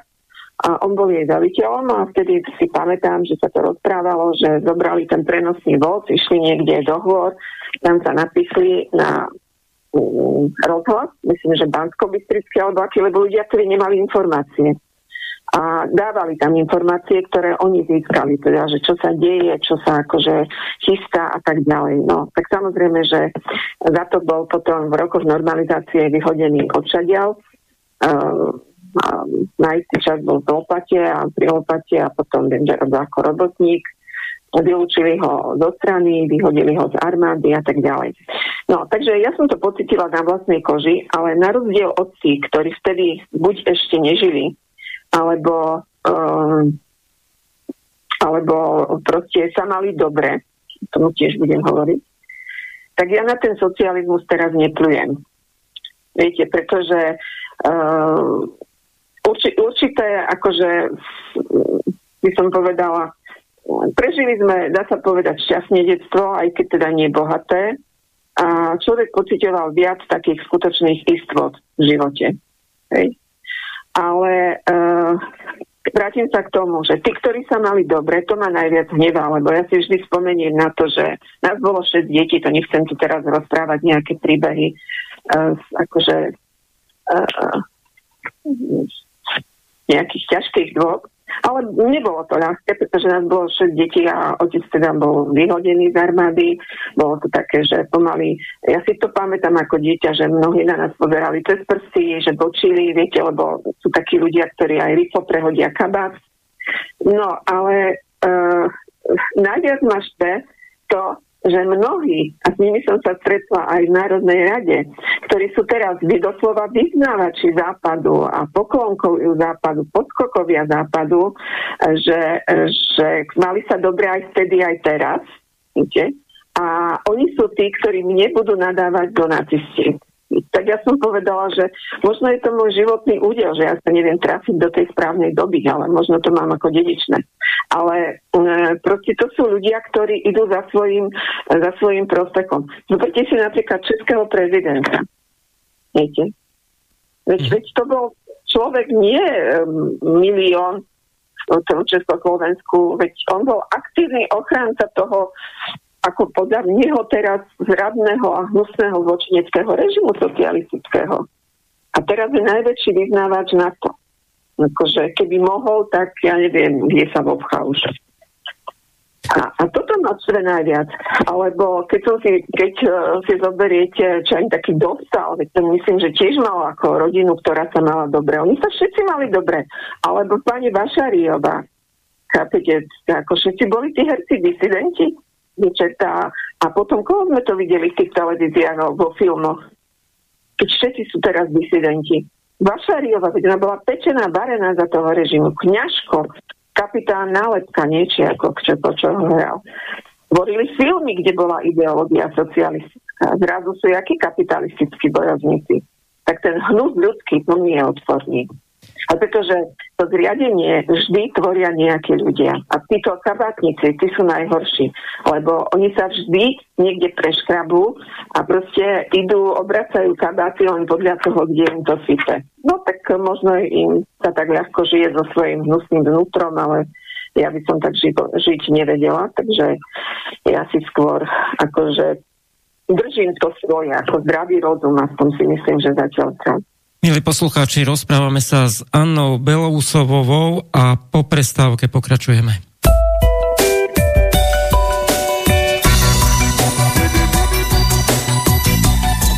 A on bol jej veliteľom a vtedy si pamätám, že sa to rozprávalo, že zobrali ten prenosný voz, išli niekde do hôr, tam sa napísli na um, rozhlas, myslím, že Bansko-Bystrický alebo aký, lebo ľudia, ktorí nemali informácie a dávali tam informácie, ktoré oni získali, teda, že čo sa deje, čo sa akože chystá a tak ďalej. No, tak samozrejme, že za to bol potom v rokoch normalizácie vyhodený odšadial. Uh, na istý čas bol v Lopate a pri Lopate a potom viem, že robil ako robotník. Vylúčili ho zo strany, vyhodili ho z armády a tak ďalej. No, takže ja som to pocitila na vlastnej koži, ale na rozdiel od tých, ktorí vtedy buď ešte nežili, alebo, um, alebo proste sa mali dobre, tomu tiež budem hovoriť, tak ja na ten socializmus teraz neplujem. Viete, pretože uh, urči, určité, akože by som povedala, prežili sme, dá sa povedať, šťastné detstvo, aj keď teda nie bohaté. A človek pocitoval viac takých skutočných istot v živote. Hej ale uh, vrátim sa k tomu, že tí, ktorí sa mali dobre, to ma najviac hnevá, lebo ja si vždy spomeniem na to, že nás bolo 6 detí, to nechcem tu teraz rozprávať nejaké príbehy, uh, akože uh, nejakých ťažkých dôb, ale nebolo to ľahké, pretože nás bolo 6 detí a otec teda bol vyhodený z armády. Bolo to také, že pomaly, ja si to pamätám ako dieťa, že mnohí na nás pozerali cez prsty, že bočili, viete, lebo sú takí ľudia, ktorí aj rýchlo prehodia kabát. No, ale uh, najviac ma to, že mnohí, a s nimi som sa stretla aj v Národnej rade, ktorí sú teraz doslova vyznávači západu a poklonkujú západu, podskokovia západu, že, že mali sa dobre aj vtedy, aj teraz. Víte? A oni sú tí, ktorí nebudú nadávať do nacisti tak ja som povedala, že možno je to môj životný údel, že ja sa neviem trafiť do tej správnej doby, ale možno to mám ako dedičné. Ale e, proste to sú ľudia, ktorí idú za svojím, za svojím prospekom. Zoberte si napríklad českého prezidenta. Viete? Veď, mm. veď to bol človek nie um, milión v tom Československu, veď on bol aktívny ochránca toho ako podľa neho teraz zradného a hnusného zločineckého režimu socialistického. A teraz je najväčší vyznávač na to. Akože keby mohol, tak ja neviem, kde sa obchá. A, a toto ma štve najviac. Alebo keď, som si, keď uh, si zoberiete, čo aj taký dostal, veď to myslím, že tiež mal ako rodinu, ktorá sa mala dobre. Oni sa všetci mali dobre. Alebo pani Vašariová, chápete, ako všetci boli tí herci disidenti dievčatá. A potom, koho sme to videli v tých televíziách alebo vo filmoch? Keď všetci sú teraz disidenti. Vašariova, keď ona bola pečená, varená za toho režimu. Kňažko, kapitán Nálepka, niečo ako čo, to, čo hral. Tvorili filmy, kde bola ideológia socialistická. Zrazu sú jakí kapitalistickí bojovníci. Tak ten hnus ľudský, to nie je odporný. A pretože to zriadenie vždy tvoria nejakí ľudia. A títo kabátnici, tí sú najhorší, lebo oni sa vždy niekde preškrabú a proste idú, obracajú kabáty len podľa toho, kde im to sype. No tak možno im sa tak ľahko žije so svojím hnusným vnútrom, ale ja by som tak ži- žiť nevedela, takže ja si skôr akože držím to svoje, ako zdravý rozum, aspoň si myslím, že zatiaľ tam. Milí poslucháči, rozprávame sa s Annou Belousovovou a po prestávke pokračujeme.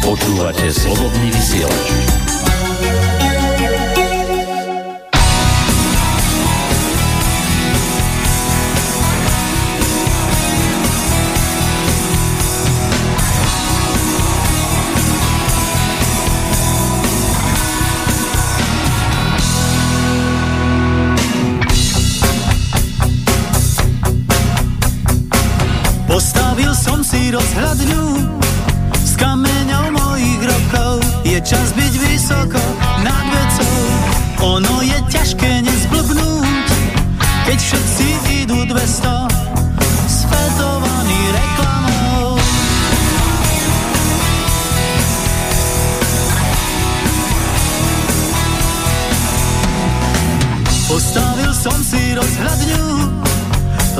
Počúvate slobodný vysielač. Vysoko nad vecou. Ono je ťažké nezblbnúť, keď všetci idú 200 svetovaný reklamou. Postavil som si rozhľadňu,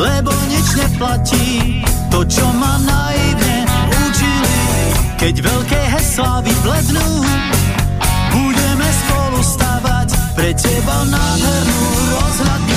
lebo nič neplatí to, čo ma naivne učili, keď veľké heslá vyblednú, spolu stavať pre teba nádhernú rozhľadňu.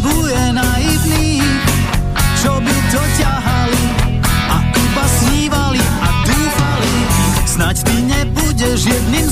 Potrebuje naivných, čo by to ťahali a iba snívali a dúfali. Snaď ty nebudeš jedným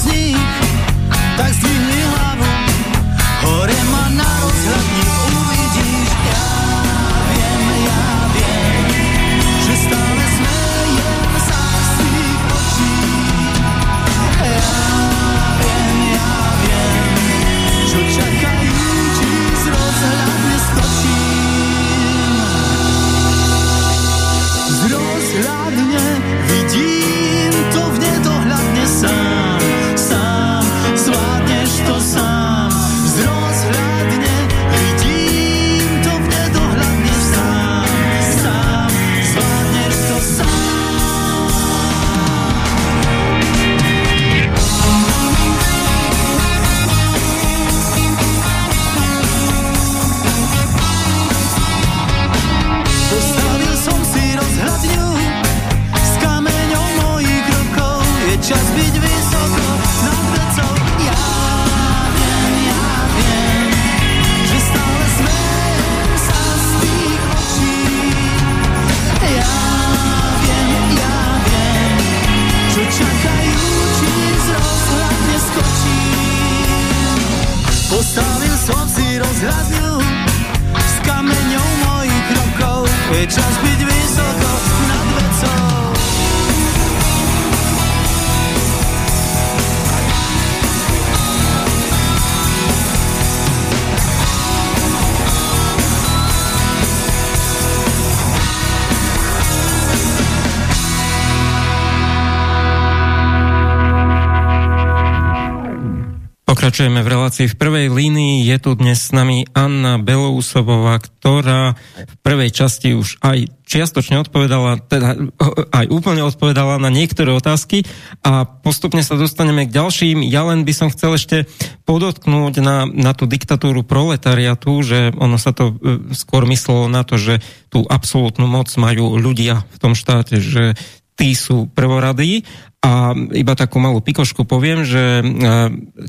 Pokračujeme v relácii v prvej línii. Je tu dnes s nami Anna Belousovová, ktorá v prvej časti už aj čiastočne odpovedala, teda aj úplne odpovedala na niektoré otázky a postupne sa dostaneme k ďalším. Ja len by som chcel ešte podotknúť na, na tú diktatúru proletariatu, že ono sa to e, skôr myslelo na to, že tú absolútnu moc majú ľudia v tom štáte, že tí sú prvoradí a iba takú malú pikošku poviem, že,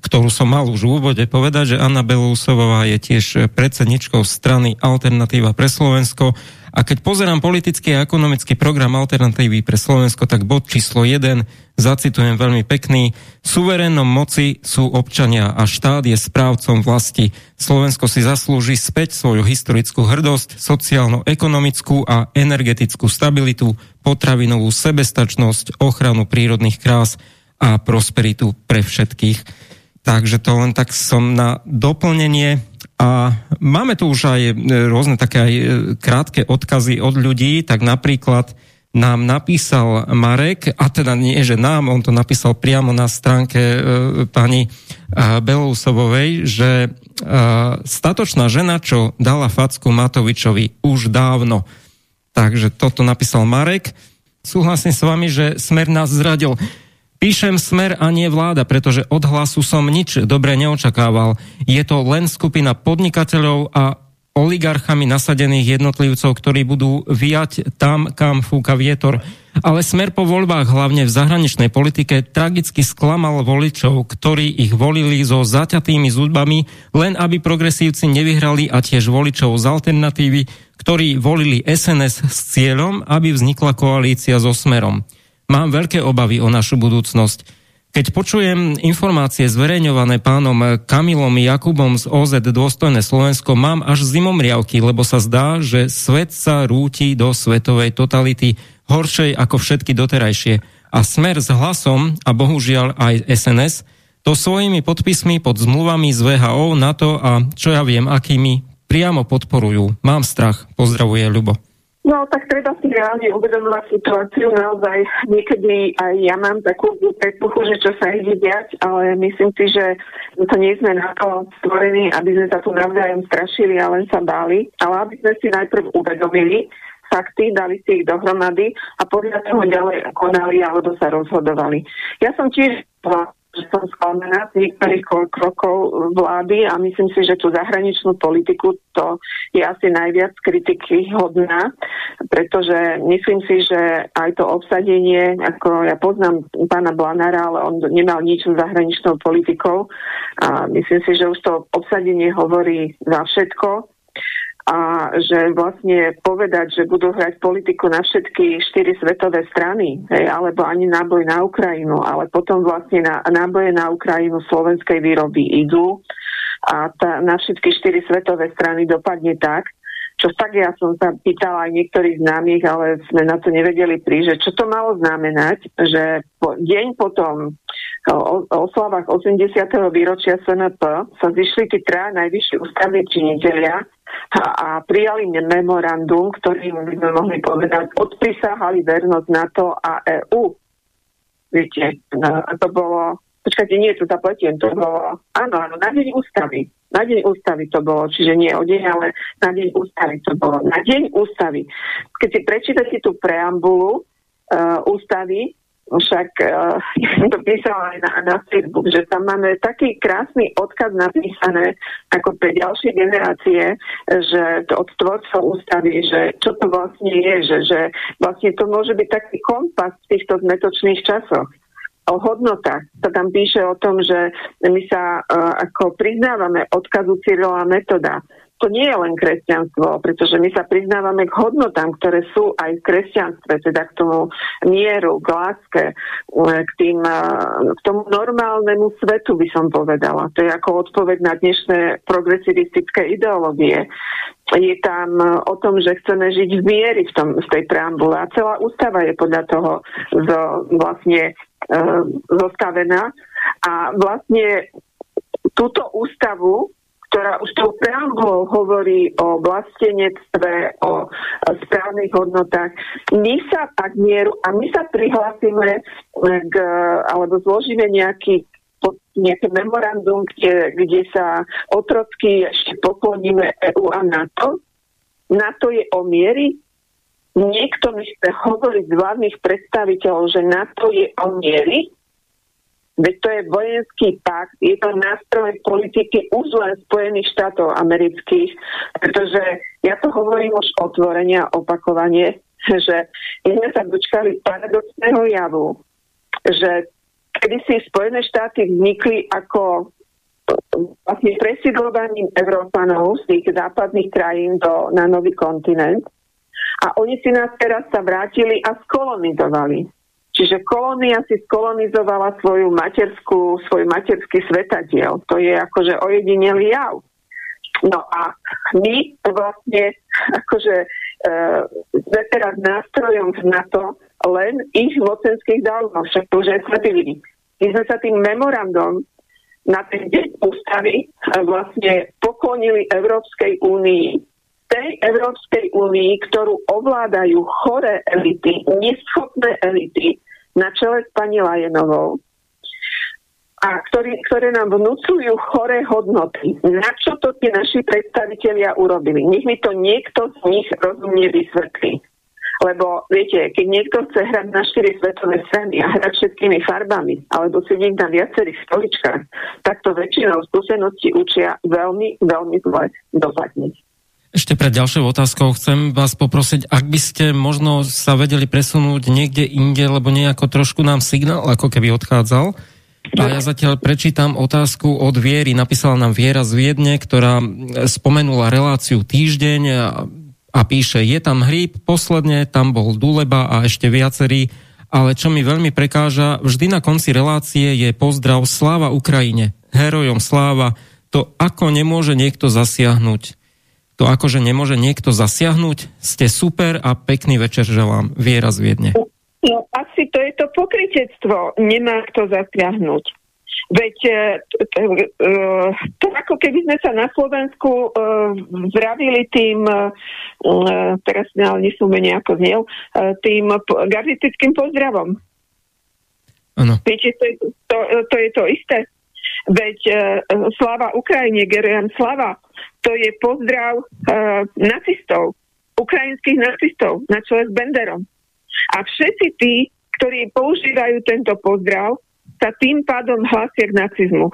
ktorú som mal už v úvode povedať, že Anna Belousová je tiež predsedničkou strany Alternatíva pre Slovensko a keď pozerám politický a ekonomický program Alternatívy pre Slovensko, tak bod číslo 1, zacitujem veľmi pekný, suverénnom moci sú občania a štát je správcom vlasti. Slovensko si zaslúži späť svoju historickú hrdosť, sociálno-ekonomickú a energetickú stabilitu, potravinovú sebestačnosť, ochranu prírodných krás a prosperitu pre všetkých. Takže to len tak som na doplnenie a máme tu už aj e, rôzne také aj e, krátke odkazy od ľudí, tak napríklad nám napísal Marek, a teda nie, že nám, on to napísal priamo na stránke e, pani e, Belousovovej, že e, statočná žena, čo dala facku Matovičovi už dávno. Takže toto napísal Marek. Súhlasím s vami, že Smer nás zradil. Píšem smer a nie vláda, pretože od hlasu som nič dobre neočakával. Je to len skupina podnikateľov a oligarchami nasadených jednotlivcov, ktorí budú viať tam, kam fúka vietor. Ale smer po voľbách, hlavne v zahraničnej politike, tragicky sklamal voličov, ktorí ich volili so zaťatými zúbami, len aby progresívci nevyhrali a tiež voličov z alternatívy, ktorí volili SNS s cieľom, aby vznikla koalícia so smerom. Mám veľké obavy o našu budúcnosť. Keď počujem informácie zverejňované pánom Kamilom Jakubom z OZ Dôstojné Slovensko, mám až zimomriavky, lebo sa zdá, že svet sa rúti do svetovej totality, horšej ako všetky doterajšie. A smer s hlasom, a bohužiaľ aj SNS, to svojimi podpismi pod zmluvami z VHO, NATO a čo ja viem, akými priamo podporujú. Mám strach. Pozdravuje Ľubo. No, tak treba si reálne uvedomovať situáciu. Naozaj niekedy aj ja mám takú predpuchu, že čo sa ide diať, ale myslím si, že to nie sme na to stvorení, aby sme sa tu navzájom strašili a len sa báli, ale aby sme si najprv uvedomili, fakty, dali si ich dohromady a podľa toho ďalej konali alebo sa rozhodovali. Ja som tiež že som sklamená z niektorých krokov vlády a myslím si, že tú zahraničnú politiku to je asi najviac kritiky hodná, pretože myslím si, že aj to obsadenie, ako ja poznám pána Blanára, ale on nemal nič s zahraničnou politikou a myslím si, že už to obsadenie hovorí za všetko a že vlastne povedať, že budú hrať politiku na všetky štyri svetové strany, hej, alebo ani náboj na Ukrajinu, ale potom vlastne na, náboje na Ukrajinu slovenskej výroby idú a tá, na všetky štyri svetové strany dopadne tak, čo tak ja som sa pýtala aj niektorých známych, ale sme na to nevedeli prísť, že čo to malo znamenať, že po, deň potom o, oslavách 80. výročia SNP sa zišli tí traja najvyšší ústavní činiteľia a, prijali memorandum, ktorým by sme mohli povedať, odprisahali vernosť NATO a EU. Viete, no, to bolo, počkajte, nie, to zapletiem, to bolo, áno, áno, na deň ústavy. Na deň ústavy to bolo, čiže nie o deň, ale na deň ústavy to bolo. Na deň ústavy. Keď si prečítate tú preambulu uh, ústavy, však uh, ja som to písala aj na, na Facebook, že tam máme taký krásny odkaz napísané ako pre ďalšie generácie, že od tvorcov ústavy, že čo to vlastne je, že, že vlastne to môže byť taký kompas v týchto zmetočných časoch. O hodnotách sa tam píše o tom, že my sa uh, ako priznávame odkazu Cyrila metoda, to nie je len kresťanstvo, pretože my sa priznávame k hodnotám, ktoré sú aj v kresťanstve, teda k tomu mieru, k láske, e, k, tým, e, k tomu normálnemu svetu, by som povedala. To je ako odpoveď na dnešné progresivistické ideológie. Je tam e, o tom, že chceme žiť v miery v, tom, v tej preambule a celá ústava je podľa toho zo, vlastne e, zostavená. A vlastne túto ústavu ktorá už tou preambulou hovorí o vlastenectve, o správnych hodnotách. My sa tak mieru a my sa prihlásime k, alebo zložíme nejaký nejaké memorandum, kde, kde sa otrocky ešte pokloníme EU a NATO. NATO je o miery. Niekto mi chce hovoriť z hlavných predstaviteľov, že NATO je o miery. Veď to je vojenský pakt, je to nástroj politiky už len Spojených štátov amerických, pretože ja to hovorím už otvorene a opakovanie, že my sme sa dočkali paradoxného javu, že kedy si Spojené štáty vznikli ako vlastne presidlovaním Európanov z tých západných krajín do, na nový kontinent a oni si nás teraz sa vrátili a skolonizovali. Čiže kolónia si skolonizovala svoju materskú, svoj materský svetadiel. To je akože ojedinelý jav. No a my vlastne akože e, sme teraz nástrojom na to len ich mocenských záujmov, však to už aj sme My sme sa tým memorandom na ten deň ústavy e, vlastne poklonili Európskej únii tej Európskej únii, ktorú ovládajú choré elity, neschopné elity, na čele s pani Lajenovou a ktorý, ktoré nám vnúcujú choré hodnoty. Na čo to tie naši predstavitelia urobili? Nech mi to niekto z nich rozumne vysvetlí. Lebo viete, keď niekto chce hrať na štyri svetové scény a hrať všetkými farbami, alebo sedieť na viacerých stoličkách, tak to väčšinou skúsenosti učia veľmi, veľmi zle dopadne. Ešte pred ďalšou otázkou chcem vás poprosiť, ak by ste možno sa vedeli presunúť niekde inde, lebo nejako trošku nám signál ako keby odchádzal. A ja zatiaľ prečítam otázku od Viery. Napísala nám Viera z Viedne, ktorá spomenula reláciu týždeň a, a píše, je tam hríb, posledne tam bol Duleba a ešte viacerí, ale čo mi veľmi prekáža, vždy na konci relácie je pozdrav Sláva Ukrajine, herojom sláva, to ako nemôže niekto zasiahnuť to akože nemôže niekto zasiahnuť. Ste super a pekný večer želám. Viera z Viedne. No asi to je to pokritectvo. Nemá kto zasiahnuť. Veď e, to ako keby sme sa na Slovensku e, zdravili tým, e, teraz ale nesúme nejako znel, tým gardistickým pozdravom. Ano. Viete, to je to, to, je to isté. Veď sláva Ukrajine, Gerian Slava, to je pozdrav uh, nacistov, ukrajinských nacistov na čele s Benderom. A všetci tí, ktorí používajú tento pozdrav, sa tým pádom hlásia k nacizmu.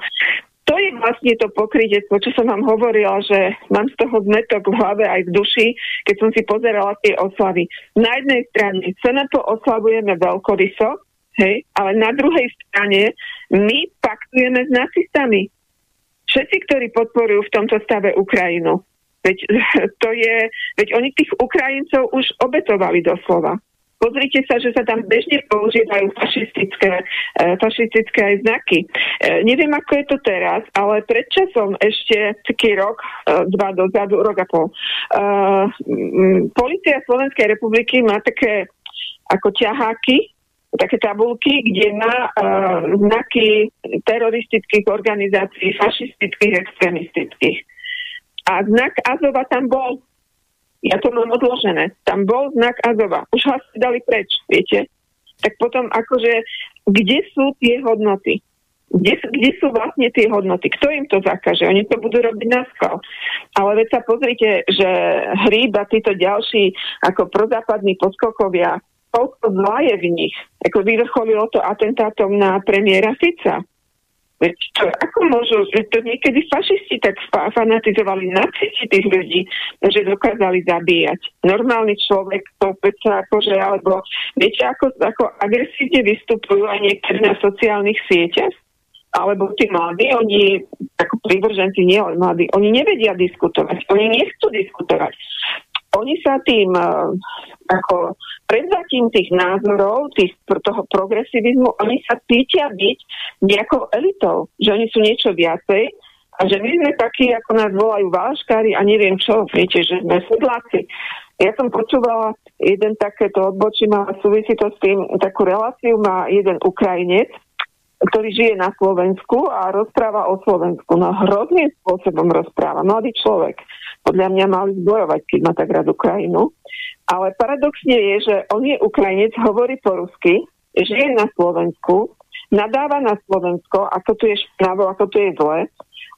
To je vlastne to pokrytectvo, čo som vám hovorila, že mám z toho zmetok v hlave aj v duši, keď som si pozerala tie oslavy. Na jednej strane sa na to oslavujeme veľkoryso, hej, ale na druhej strane my paktujeme s nacistami všetci, ktorí podporujú v tomto stave Ukrajinu. Veď, to je, veď oni tých Ukrajincov už obetovali doslova. Pozrite sa, že sa tam bežne používajú fašistické, e, fašistické aj znaky. E, neviem, ako je to teraz, ale pred časom ešte taký rok, e, dva dozadu, rok a pol. E, Polícia Slovenskej republiky má také ako ťaháky, také tabulky, kde má uh, znaky teroristických organizácií, fašistických, extremistických. A znak Azova tam bol. Ja to mám odložené. Tam bol znak Azova. Už ho dali preč, viete? Tak potom akože, kde sú tie hodnoty? Kde, kde sú vlastne tie hodnoty? Kto im to zakáže? Oni to budú robiť na skal. Ale veď sa pozrite, že hríb a títo ďalší ako prozápadní podskokovia koľko zla je v nich. Ako vyvrcholilo to atentátom na premiéra Fica. Veď to, ako môžu, že to niekedy fašisti tak fanatizovali nacisti tých ľudí, že dokázali zabíjať. Normálny človek to sa akože, alebo viete, ako, ako agresívne vystupujú aj niektorí na sociálnych sieťach? alebo tí mladí, oni, ako prívrženci, nie len mladí, oni nevedia diskutovať, oni nechcú diskutovať. Oni sa tým, uh, ako predzatím tých názorov, tých, toho progresivizmu, oni sa cítia byť nejakou elitou, že oni sú niečo viacej a že my sme takí, ako nás volajú váškári a neviem čo, viete, že sme sedláci. Ja som počúvala jeden takéto odbočím a súvisí to s tým, takú reláciu má jeden Ukrajinec, ktorý žije na Slovensku a rozpráva o Slovensku. No hrozným spôsobom rozpráva. Mladý človek. Podľa mňa mali zbojovať, keď má tak rád Ukrajinu. Ale paradoxne je, že on je Ukrajinec, hovorí po rusky, žije na Slovensku, nadáva na Slovensko, ako tu je špinavo, ako tu je zle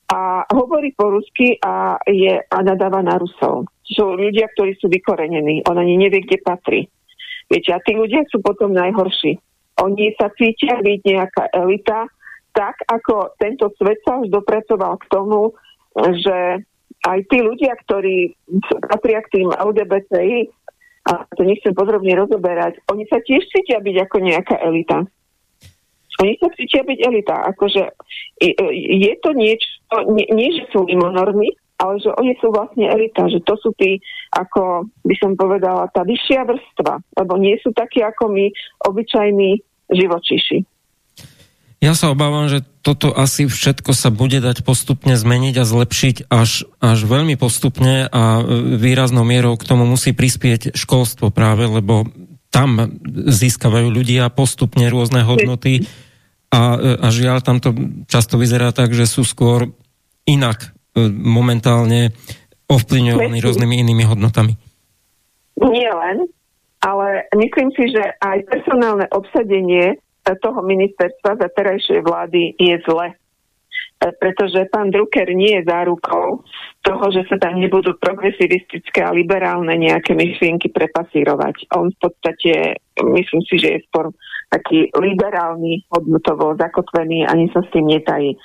a hovorí po rusky a, je, a nadáva na Rusov. Sú ľudia, ktorí sú vykorenení. On ani nevie, kde patrí. Viete, a tí ľudia sú potom najhorší. Oni sa cítia byť nejaká elita, tak ako tento svet sa už dopracoval k tomu, že aj tí ľudia, ktorí patria k tým LGBTI, a to nechcem podrobne rozoberať, oni sa tiež cítia byť ako nejaká elita. Oni sa cítia byť elita. Akože je to niečo, nie, nie že sú imonormy, ale že oni sú vlastne elita, že to sú tí, ako by som povedala, tá vyššia vrstva, lebo nie sú takí ako my, obyčajní živočiši. Ja sa obávam, že toto asi všetko sa bude dať postupne zmeniť a zlepšiť až, až veľmi postupne a výraznou mierou k tomu musí prispieť školstvo práve, lebo tam získavajú ľudia postupne rôzne hodnoty a, a žiaľ, tam to často vyzerá tak, že sú skôr inak e, momentálne ovplyvňovaní rôznymi inými hodnotami. Nie len, ale myslím si, že aj personálne obsadenie toho ministerstva za terajšej vlády je zle. E, pretože pán Drucker nie je zárukou toho, že sa tam nebudú progresivistické a liberálne nejaké myšlienky prepasírovať. On v podstate, myslím si, že je spor taký liberálny, hodnotovo zakotvený, ani sa s tým netají.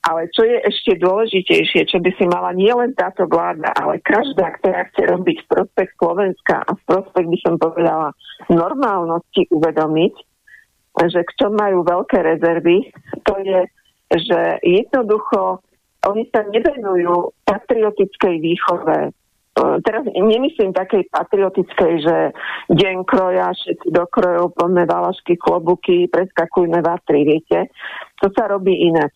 Ale čo je ešte dôležitejšie, čo by si mala nielen táto vláda, ale každá, ktorá chce robiť v prospech Slovenska a v prospech, by som povedala, normálnosti uvedomiť, že k čom majú veľké rezervy, to je, že jednoducho oni sa nevenujú patriotickej výchove, teraz nemyslím takej patriotickej, že deň kroja, všetci do krojov, plné valašky, klobuky, preskakujme vatry, viete. To sa robí inač.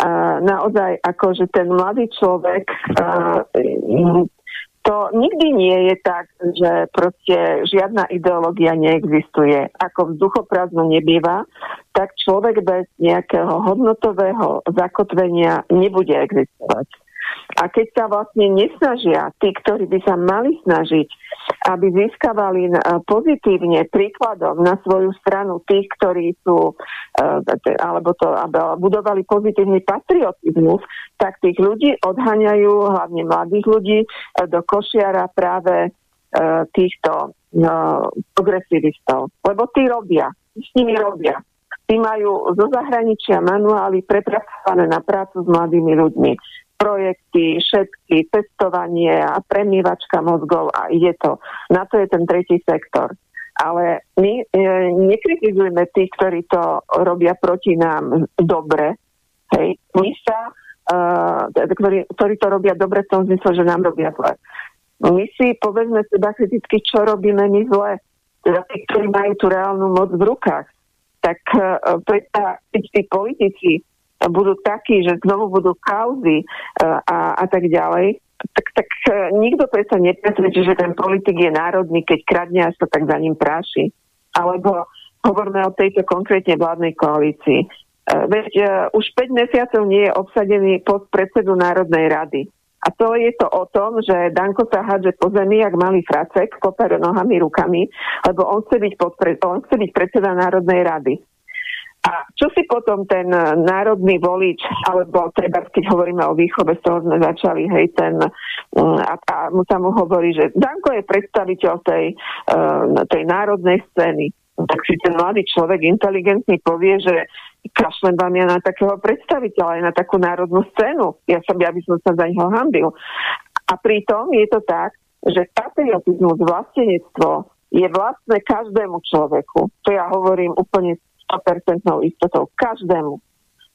A naozaj, akože ten mladý človek, a, to nikdy nie je tak, že proste žiadna ideológia neexistuje. Ako vzduchoprázdno nebýva, tak človek bez nejakého hodnotového zakotvenia nebude existovať. A keď sa vlastne nesnažia, tí, ktorí by sa mali snažiť, aby získavali pozitívne príkladom na svoju stranu tých, ktorí sú, e, alebo to budovali pozitívny patriotizmus, tak tých ľudí odhaňajú, hlavne mladých ľudí, e, do košiara práve e, týchto progresivistov. Lebo tí robia, s nimi robia. Tí majú zo zahraničia manuály prepracované na prácu s mladými ľuďmi projekty, všetky, testovanie a premývačka mozgov a ide to. Na to je ten tretí sektor. Ale my e, nekritizujeme tých, ktorí to robia proti nám dobre. Hej. My sa, e, ktorí, ktorí to robia dobre v tom zmysle, že nám robia zle. My si povedzme seba kriticky, čo robíme my zle. Teda tí, ktorí majú tú reálnu moc v rukách. Tak e, predsa, keď tí politici budú takí, že znovu budú kauzy e, a, a tak ďalej, tak, tak e, nikto predsa nepresvedčí, že ten politik je národný, keď kradne až to tak za ním práši. Alebo hovoríme o tejto konkrétne vládnej koalícii. E, veď už 5 mesiacov nie je obsadený post predsedu Národnej rady. A to je to o tom, že Danko sa hádže po zemi, jak malý fracek, kopere nohami, rukami, lebo on chce byť, podpre, on chce byť predseda Národnej rady. A čo si potom ten e, národný volič, alebo treba, keď hovoríme o výchove, z toho sme začali, hej, ten, mm, a, a mu sa mu hovorí, že Danko je predstaviteľ tej, uh, tej národnej scény. Tak si ten mladý človek inteligentný povie, že kašlem vám ja na takého predstaviteľa, aj na takú národnú scénu. Ja, som, ja by som sa za neho hambil. A pritom je to tak, že patriotizmus, vlastenectvo je vlastné každému človeku. To ja hovorím úplne 100% istotou každému.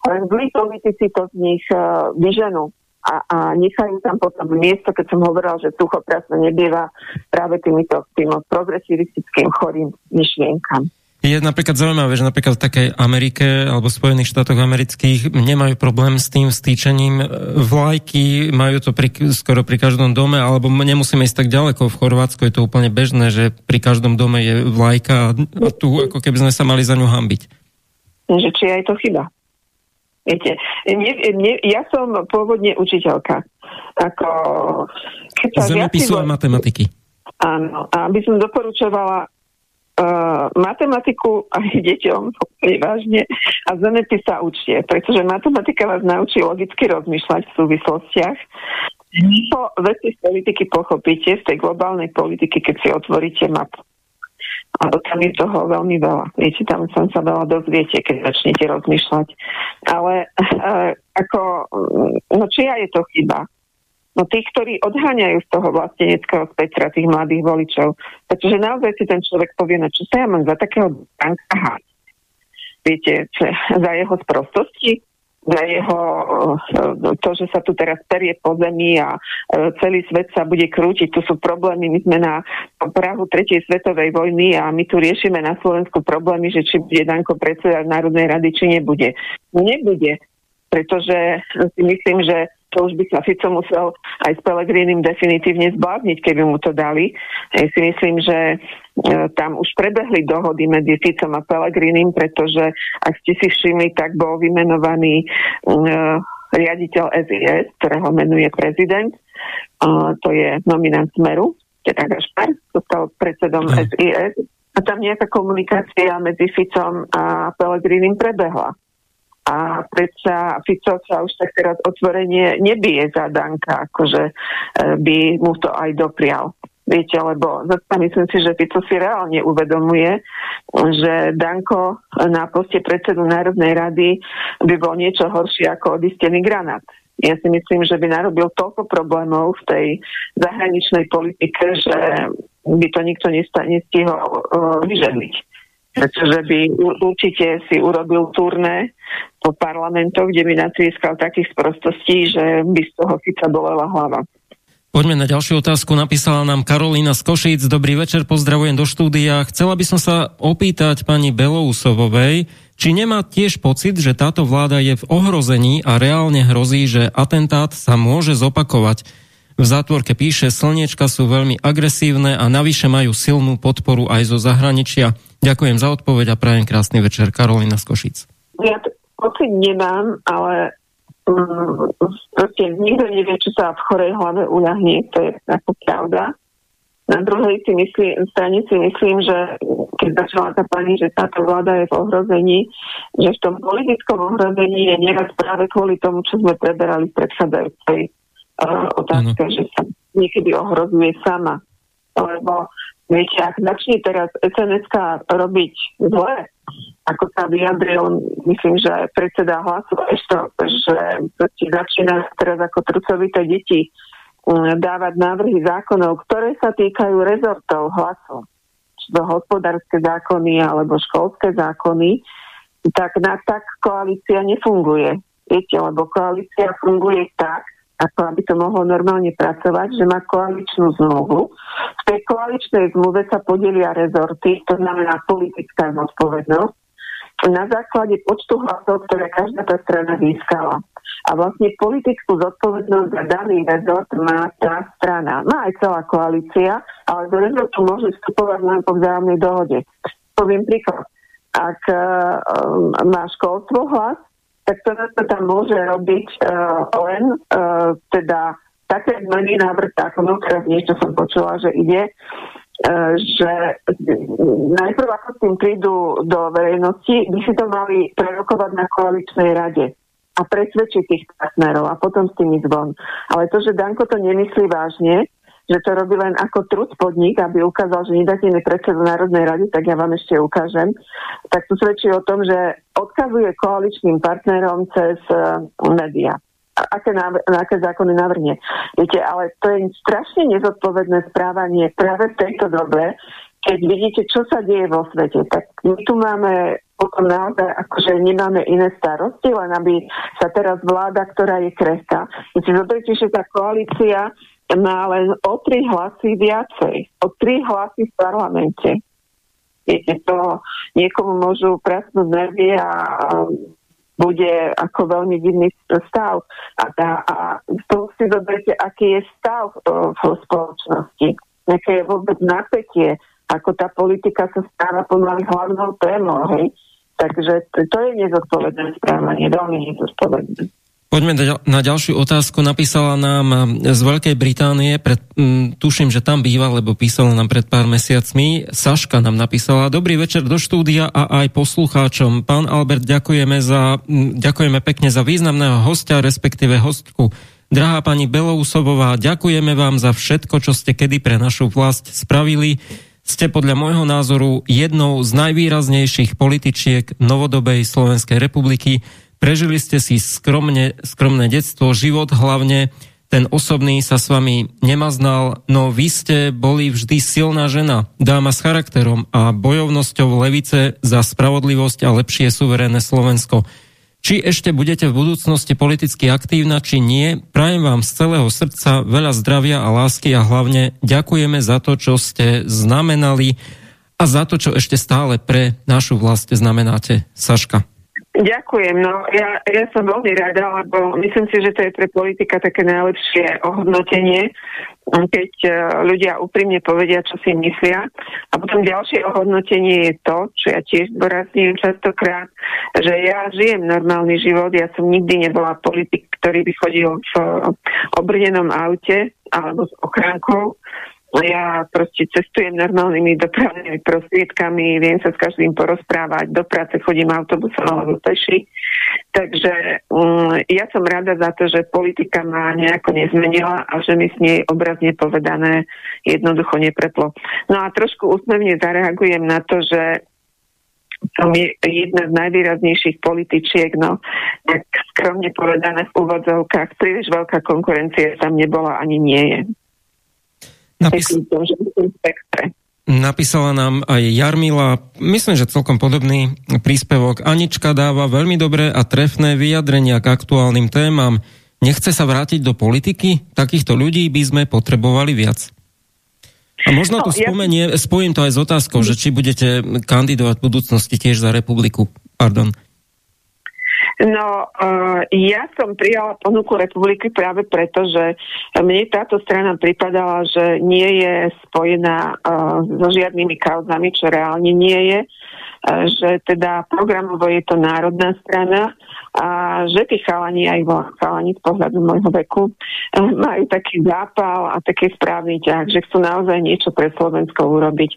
Ale zlí politici to z nich uh, vyženú a, a nechajú tam potom miesto, keď som hovorila, že suchoprasne nebieva práve týmito tým progresivistickým chorým myšlienkam. Je napríklad zaujímavé, že napríklad v takej Amerike alebo Spojených štátoch amerických nemajú problém s tým stýčením e, vlajky, majú to pri, skoro pri každom dome, alebo nemusíme ísť tak ďaleko. V Chorvátsku je to úplne bežné, že pri každom dome je vlajka a tu ako keby sme sa mali za ňu hambiť. Že či aj to chyba. Viete, ne, ne, ja som pôvodne učiteľka. Ako, keď sa Zemepisu a matematiky. Áno, a aby som doporučovala uh, matematiku aj deťom, vážne, a zemepis sa učte, pretože matematika vás naučí logicky rozmýšľať v súvislostiach. Po veci z politiky pochopíte, z tej globálnej politiky, keď si otvoríte mapu. A tam je toho veľmi veľa. Viete, tam sa sa veľa dozviete, keď začnete rozmýšľať. Ale e, ako, no čia je to chyba? No tých, ktorí odháňajú z toho vlasteneckého spektra tých mladých voličov. Pretože naozaj si ten človek povie, no čo sa ja mám za takého banka Viete, za jeho sprostosti, za jeho e, to, že sa tu teraz perie po zemi a e, celý svet sa bude krútiť. Tu sú problémy, my sme na Prahu tretej svetovej vojny a my tu riešime na Slovensku problémy, že či bude Danko predsedať Národnej rady, či nebude. Nebude, pretože si myslím, že to už by sa Fico musel aj s Pelegrínim definitívne zblázniť, keby mu to dali. Ja si myslím, že e, tam už prebehli dohody medzi Ficom a Pelegrínim, pretože ak ste si všimli, tak bol vymenovaný uh, riaditeľ SIS, ktorého menuje prezident. Uh, to je nominant Smeru, teda Gašpar, to stal predsedom. SIS. A tam nejaká komunikácia medzi Ficom a Pelegrínim prebehla. A predsa Fico sa už tak teraz otvorenie nebije za Danka, akože e, by mu to aj doprial. Viete, lebo myslím si, že Fico si reálne uvedomuje, že Danko na poste predsedu Národnej rady by bol niečo horšie ako odistený granát. Ja si myslím, že by narobil toľko problémov v tej zahraničnej politike, že by to nikto nestihol uh, vyžadliť pretože by určite si urobil turné po parlamentoch, kde by natrieskal takých sprostostí, že by z toho Fica bolela hlava. Poďme na ďalšiu otázku. Napísala nám Karolína z Košíc. Dobrý večer, pozdravujem do štúdia. Chcela by som sa opýtať pani Belousovovej, či nemá tiež pocit, že táto vláda je v ohrození a reálne hrozí, že atentát sa môže zopakovať. V zátvorke píše, slniečka sú veľmi agresívne a navyše majú silnú podporu aj zo zahraničia. Ďakujem za odpoveď a prajem krásny večer. Karolina z Košic. Ja pocit nemám, ale um, proste nikto nevie, čo sa v chorej hlave uľahne, to je ako pravda. Na druhej si myslí, strane si myslím, že keď začala tá pani, že táto vláda je v ohrození, že v tom politickom ohrození je nieraz práve kvôli tomu, čo sme preberali v predchádzajúcej uh, otázke, ano. že sa niekedy ohrozuje sama. Lebo Viete, ak začne teraz sns robiť zle, ako sa vyjadril, myslím, že predseda hlasu ešte, že začína teraz ako trucovité deti mm, dávať návrhy zákonov, ktoré sa týkajú rezortov hlasu, či to hospodárske zákony alebo školské zákony, tak na tak koalícia nefunguje. Viete, lebo koalícia funguje tak, ako aby to mohlo normálne pracovať, že má koaličnú zmluvu. V tej koaličnej zmluve sa podelia rezorty, to znamená politická zodpovednosť, na základe počtu hlasov, ktoré každá tá strana získala. A vlastne politickú zodpovednosť za daný rezort má tá strana. Má aj celá koalícia, ale do rezortu môže vstupovať len po vzájomnej dohode. Poviem príklad. Ak uh, má školstvo hlas, tak to sa tam môže robiť uh, len uh, teda také zmeny návrh zákonov, teraz niečo som počula, že ide, uh, že najprv ako s tým prídu do verejnosti, by si to mali prerokovať na koaličnej rade a presvedčiť tých partnerov a potom s tým ísť von. Ale to, že Danko to nemyslí vážne, že to robí len ako trud podnik, aby ukázal, že nedáte mi predsedu Národnej rady, tak ja vám ešte ukážem, tak to svedčí o tom, že odkazuje koaličným partnerom cez uh, médiá aké, návr- aké zákony navrhne. Viete, ale to je strašne nezodpovedné správanie práve v tejto dobe, keď vidíte, čo sa deje vo svete. Tak my tu máme potom naozaj akože nemáme iné starosti, len aby sa teraz vláda, ktorá je kresta. Si zoberte, že tá koalícia má len o tri hlasy viacej. O tri hlasy v parlamente. Viete, to niekomu môžu prasnúť nervy a bude ako veľmi divný stav. A, tá, a tu si zoberte, aký je stav v spoločnosti. Aké je vôbec napätie, ako tá politika sa stáva pomaly hlavnou témou. Takže to, to je nezodpovedné správanie, veľmi nezodpovedné. Poďme na ďalšiu otázku. Napísala nám z Veľkej Británie, pred, m, tuším, že tam býva, lebo písala nám pred pár mesiacmi. Saška nám napísala, dobrý večer do štúdia a aj poslucháčom. Pán Albert, ďakujeme, za, m, ďakujeme pekne za významného hostia, respektíve hostku. Drahá pani Belousovová, ďakujeme vám za všetko, čo ste kedy pre našu vlast spravili. Ste podľa môjho názoru jednou z najvýraznejších političiek novodobej Slovenskej republiky Prežili ste si skromne, skromné detstvo, život hlavne, ten osobný sa s vami nemaznal, no vy ste boli vždy silná žena, dáma s charakterom a bojovnosťou levice za spravodlivosť a lepšie suverénne Slovensko. Či ešte budete v budúcnosti politicky aktívna, či nie, prajem vám z celého srdca veľa zdravia a lásky a hlavne ďakujeme za to, čo ste znamenali a za to, čo ešte stále pre našu vlast znamenáte. Saška. Ďakujem. No, ja, ja som veľmi rada, lebo myslím si, že to je pre politika také najlepšie ohodnotenie, keď e, ľudia úprimne povedia, čo si myslia. A potom ďalšie ohodnotenie je to, čo ja tiež zdôrazňujem častokrát, že ja žijem normálny život, ja som nikdy nebola politik, ktorý by chodil v obrnenom aute alebo s ochránkou ja proste cestujem normálnymi dopravnými prostriedkami, viem sa s každým porozprávať, do práce chodím autobusom alebo peši. Takže um, ja som rada za to, že politika ma nejako nezmenila a že mi s nej obrazne povedané jednoducho nepreplo. No a trošku úsmevne zareagujem na to, že som je jedna z najvýraznejších političiek, no tak skromne povedané v úvodzovkách, príliš veľká konkurencia tam nebola ani nie je. Napis... Napísala nám aj Jarmila, myslím, že celkom podobný príspevok. Anička dáva veľmi dobré a trefné vyjadrenia k aktuálnym témam. Nechce sa vrátiť do politiky? Takýchto ľudí by sme potrebovali viac. A možno to no, spomenie, ja... spojím to aj s otázkou, že či budete kandidovať v budúcnosti tiež za republiku. Pardon. No, uh, ja som prijala ponuku republiky práve preto, že mne táto strana pripadala, že nie je spojená uh, so žiadnymi kauzami, čo reálne nie je. Že teda programovo je to národná strana a že tí chalani, aj chalani z pohľadu môjho veku, eh, majú taký zápal a taký správny ťah, že chcú naozaj niečo pre Slovensko urobiť.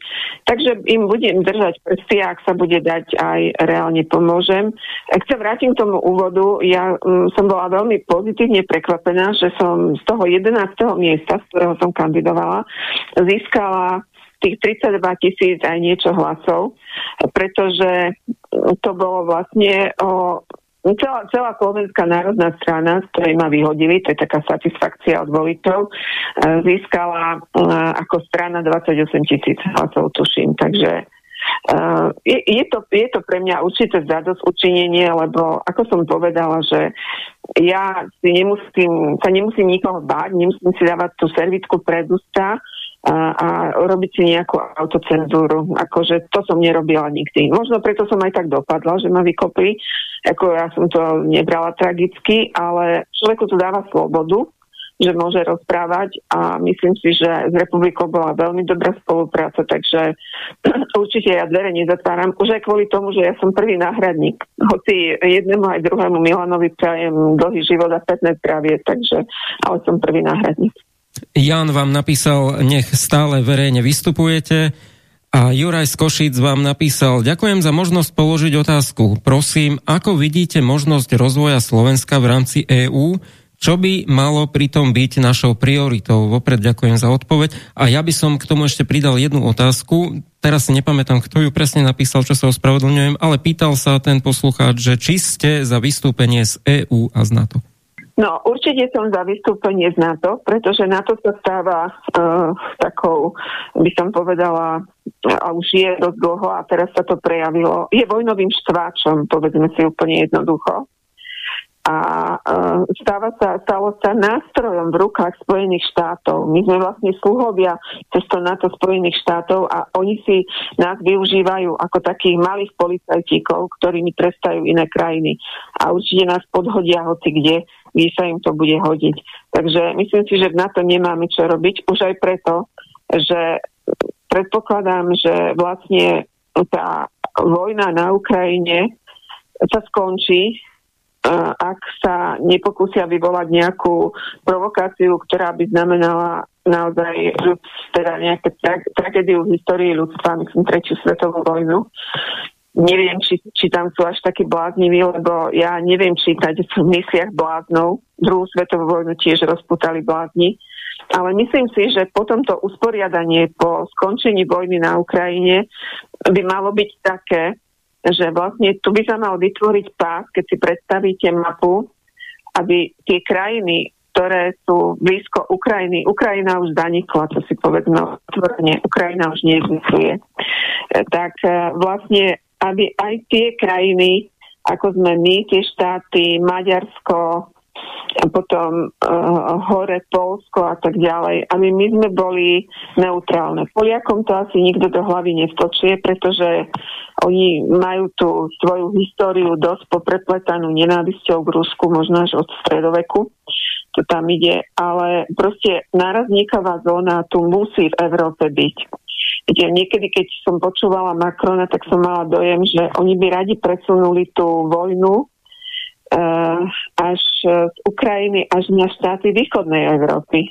Takže im budem držať prsty ak sa bude dať, aj reálne pomôžem. Ak sa vrátim k tomu úvodu, ja um, som bola veľmi pozitívne prekvapená, že som z toho 11. miesta, z ktorého som kandidovala, získala tých 32 tisíc aj niečo hlasov, pretože to bolo vlastne o celá, celá Slovenská národná strana, z ktorej ma vyhodili, to je taká satisfakcia od voliteľov, e, získala e, ako strana 28 tisíc hlasov, tuším. Takže Uh, je, je, to, je to pre mňa určite zadosť lebo ako som povedala, že ja si nemusím, sa nemusím nikoho báť, nemusím si dávať tú servitku pred ústa, a, a robiť si nejakú autocenzúru. Akože to som nerobila nikdy. Možno preto som aj tak dopadla, že ma vykopli. Ako ja som to nebrala tragicky, ale človeku to dáva slobodu, že môže rozprávať a myslím si, že s republikou bola veľmi dobrá spolupráca, takže určite ja dvere nezatváram. Už aj kvôli tomu, že ja som prvý náhradník. Hoci jednému aj druhému Milanovi prajem dlhý život a pekné zdravie, takže ale som prvý náhradník. Jan vám napísal, nech stále verejne vystupujete. A Juraj z Košic vám napísal, ďakujem za možnosť položiť otázku. Prosím, ako vidíte možnosť rozvoja Slovenska v rámci EÚ? Čo by malo pritom byť našou prioritou? Vopred ďakujem za odpoveď. A ja by som k tomu ešte pridal jednu otázku. Teraz si nepamätám, kto ju presne napísal, čo sa ospravedlňujem, ale pýtal sa ten poslucháč, že či ste za vystúpenie z EÚ a z NATO. No, určite som za vystúpenie z NATO, pretože NATO sa stáva uh, takou, by som povedala, a už je dosť dlho a teraz sa to prejavilo, je vojnovým štváčom, povedzme si úplne jednoducho a uh, stáva sa, stalo sa nástrojom v rukách Spojených štátov. My sme vlastne sluhovia cez to NATO Spojených štátov a oni si nás využívajú ako takých malých policajtíkov, ktorými trestajú iné krajiny. A určite nás podhodia hoci kde, kde sa im to bude hodiť. Takže myslím si, že v NATO nemáme čo robiť, už aj preto, že predpokladám, že vlastne tá vojna na Ukrajine sa skončí ak sa nepokúsia vyvolať nejakú provokáciu, ktorá by znamenala naozaj teda nejaké tra- tragédiu v histórii ľudstva, myslím tretiu svetovú vojnu. Neviem, či, či tam sú až takí blázniví, lebo ja neviem čítať v mysliach bláznov. Druhú svetovú vojnu tiež rozputali blázni. Ale myslím si, že po tomto usporiadanie, po skončení vojny na Ukrajine by malo byť také, že vlastne tu by sa mal vytvoriť pás, keď si predstavíte mapu, aby tie krajiny, ktoré sú blízko Ukrajiny, Ukrajina už zanikla, to si povedzme otvorene, Ukrajina už neexistuje, tak e, vlastne, aby aj tie krajiny, ako sme my, tie štáty, Maďarsko, potom uh, hore Polsko a tak ďalej. A my, my sme boli neutrálne. Poliakom to asi nikto do hlavy nevtočie, pretože oni majú tú svoju históriu dosť poprepletanú nenávisťou k Rusku, možno až od stredoveku. To tam ide. Ale proste nárazníková zóna tu musí v Európe byť. Viete, niekedy, keď som počúvala Macrona, tak som mala dojem, že oni by radi presunuli tú vojnu Eh, až z Ukrajiny až na štáty východnej Európy.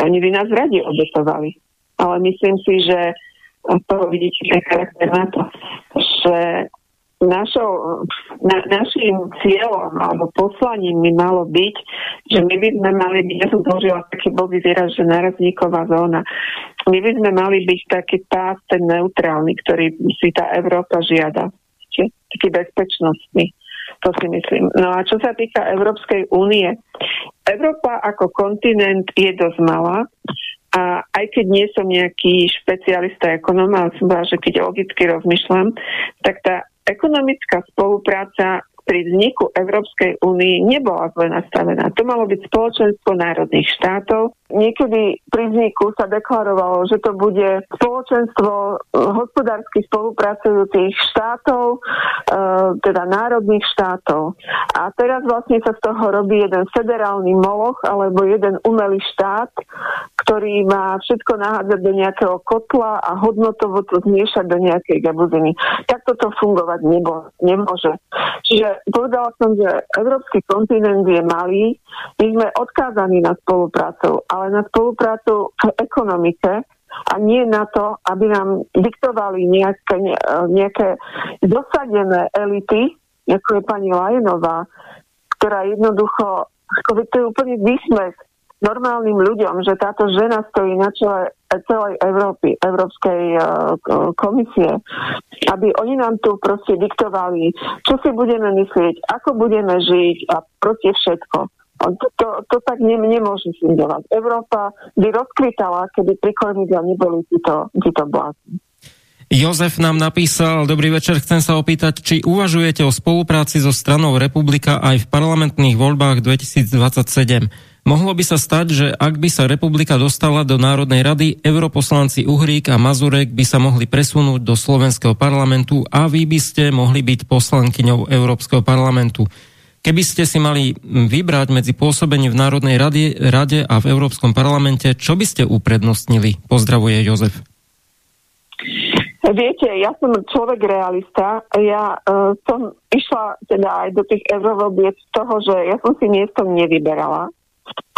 Oni by nás radi obetovali. Ale myslím si, že to vidíte ten charakter na to, že našou, na, našim cieľom alebo poslaním by malo byť, že my by sme mali byť, ja som použila taký blbý výraz, že narazníková zóna. My by sme mali byť taký pás, ten neutrálny, ktorý si tá Európa žiada. Taký bezpečnostný. To si myslím. No a čo sa týka Európskej únie, Európa ako kontinent je dosť malá a aj keď nie som nejaký špecialista ekonom, ale som povedala, že keď logicky rozmýšľam, tak tá ekonomická spolupráca pri vzniku Európskej únii nebola zle nastavená. To malo byť spoločenstvo národných štátov. Niekedy pri vzniku sa deklarovalo, že to bude spoločenstvo eh, hospodársky spolupracujúcich štátov, e, teda národných štátov. A teraz vlastne sa z toho robí jeden federálny moloch alebo jeden umelý štát, ktorý má všetko nahádzať do nejakého kotla a hodnotovo to zmiešať do nejakej gabuziny. Tak toto fungovať nebo, nemôže. Čiže povedala som, že európsky kontinent je malý, my sme odkázaní na spoluprácu, ale na spoluprácu v ekonomike a nie na to, aby nám diktovali nejaké, nejaké dosadené elity, ako je pani Lajenová, ktorá jednoducho, to je úplne výsmech normálnym ľuďom, že táto žena stojí na čele celej Európy, Európskej uh, komisie, aby oni nám tu proste diktovali, čo si budeme myslieť, ako budeme žiť a proste všetko. To, to, to tak ne, nemôže fungovať. Európa by rozkvitala, keby pri kormidle neboli títo, títo blázni. Jozef nám napísal, dobrý večer, chcem sa opýtať, či uvažujete o spolupráci so stranou Republika aj v parlamentných voľbách 2027. Mohlo by sa stať, že ak by sa republika dostala do Národnej rady, europoslanci Uhrík a Mazurek by sa mohli presunúť do slovenského parlamentu a vy by ste mohli byť poslankyňou Európskeho parlamentu. Keby ste si mali vybrať medzi pôsobením v Národnej rade, rade a v Európskom parlamente, čo by ste uprednostnili? Pozdravuje Jozef. Viete, ja som človek realista. Ja uh, som išla teda aj do tých eurovolieb z toho, že ja som si miestom nevyberala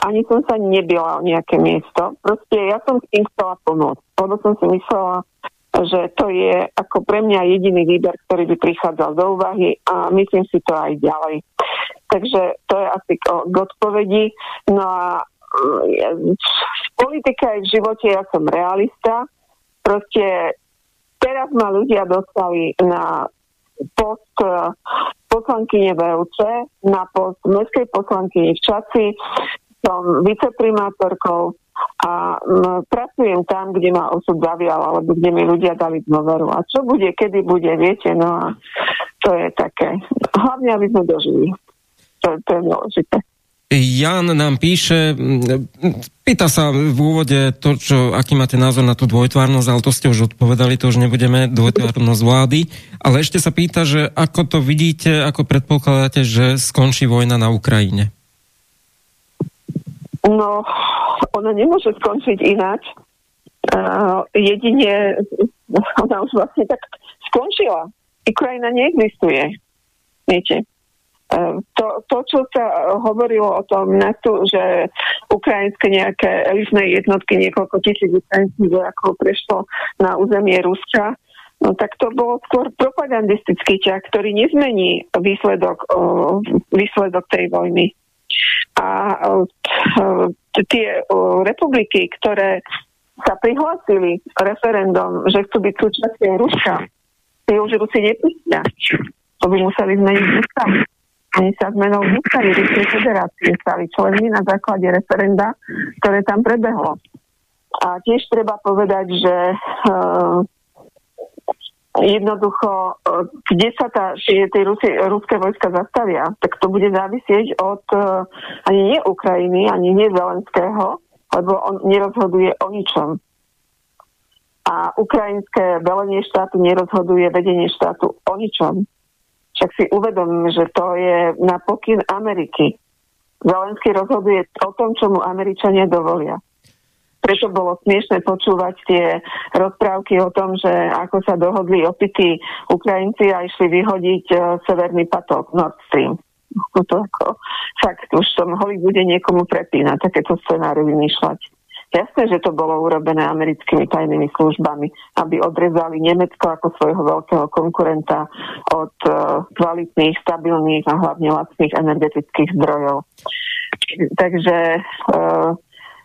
ani som sa nebila o nejaké miesto. Proste ja som s tým chcela pomôcť. Lebo som si myslela, že to je ako pre mňa jediný výber, ktorý by prichádzal do úvahy a myslím si to aj ďalej. Takže to je asi k, odpovedi. No a v politike aj v živote ja som realista. Proste teraz ma ľudia dostali na post poslankyne VUC, na post mestskej poslankyne v Čaci, som viceprimátorkou a m, pracujem tam, kde ma osud zavial, alebo kde mi ľudia dali dôveru. A čo bude, kedy bude, viete, no a to je také. Hlavne, aby sme dožili. To, to je dôležité. Jan nám píše, pýta sa v úvode to, čo, aký máte názor na tú dvojtvárnosť, ale to ste už odpovedali, to už nebudeme, dvojtvárnosť vlády, ale ešte sa pýta, že ako to vidíte, ako predpokladáte, že skončí vojna na Ukrajine? No, ona nemôže skončiť ináč. Uh, jedine, ona už vlastne tak skončila. Ukrajina neexistuje. Viete, to, to, čo sa hovorilo o tom NATO, že ukrajinské nejaké elitné jednotky, niekoľko tisíc ukrajinských vojakov prešlo na územie Ruska, no tak to bolo skôr propagandistický ťah, ktorý nezmení výsledok, výsledok tej vojny. A tie republiky, ktoré sa prihlásili referendum, že chcú byť súčasťou Ruska, tie už Rusi nepustia. To by museli zmeniť ústavu. Oni sa zmenou ústavy Ruskej federácie stali členmi na základe referenda, ktoré tam prebehlo. A tiež treba povedať, že uh, jednoducho, uh, kde sa tá, tie rusie, ruské vojska zastavia, tak to bude závisieť od uh, ani nie Ukrajiny, ani nie Zelenského, lebo on nerozhoduje o ničom. A ukrajinské velenie štátu nerozhoduje vedenie štátu o ničom však si uvedomím, že to je na pokyn Ameriky. Zelenský rozhoduje o tom, čo mu Američania dovolia. Preto bolo smiešne počúvať tie rozprávky o tom, že ako sa dohodli opití Ukrajinci a išli vyhodiť uh, severný patok Nord Stream. No to ako, fakt, už v tom Hollywoode niekomu prepína takéto scenáre vymýšľať. Jasné, že to bolo urobené americkými tajnými službami, aby odrezali Nemecko ako svojho veľkého konkurenta od uh, kvalitných, stabilných a hlavne lacných energetických zdrojov. Takže uh,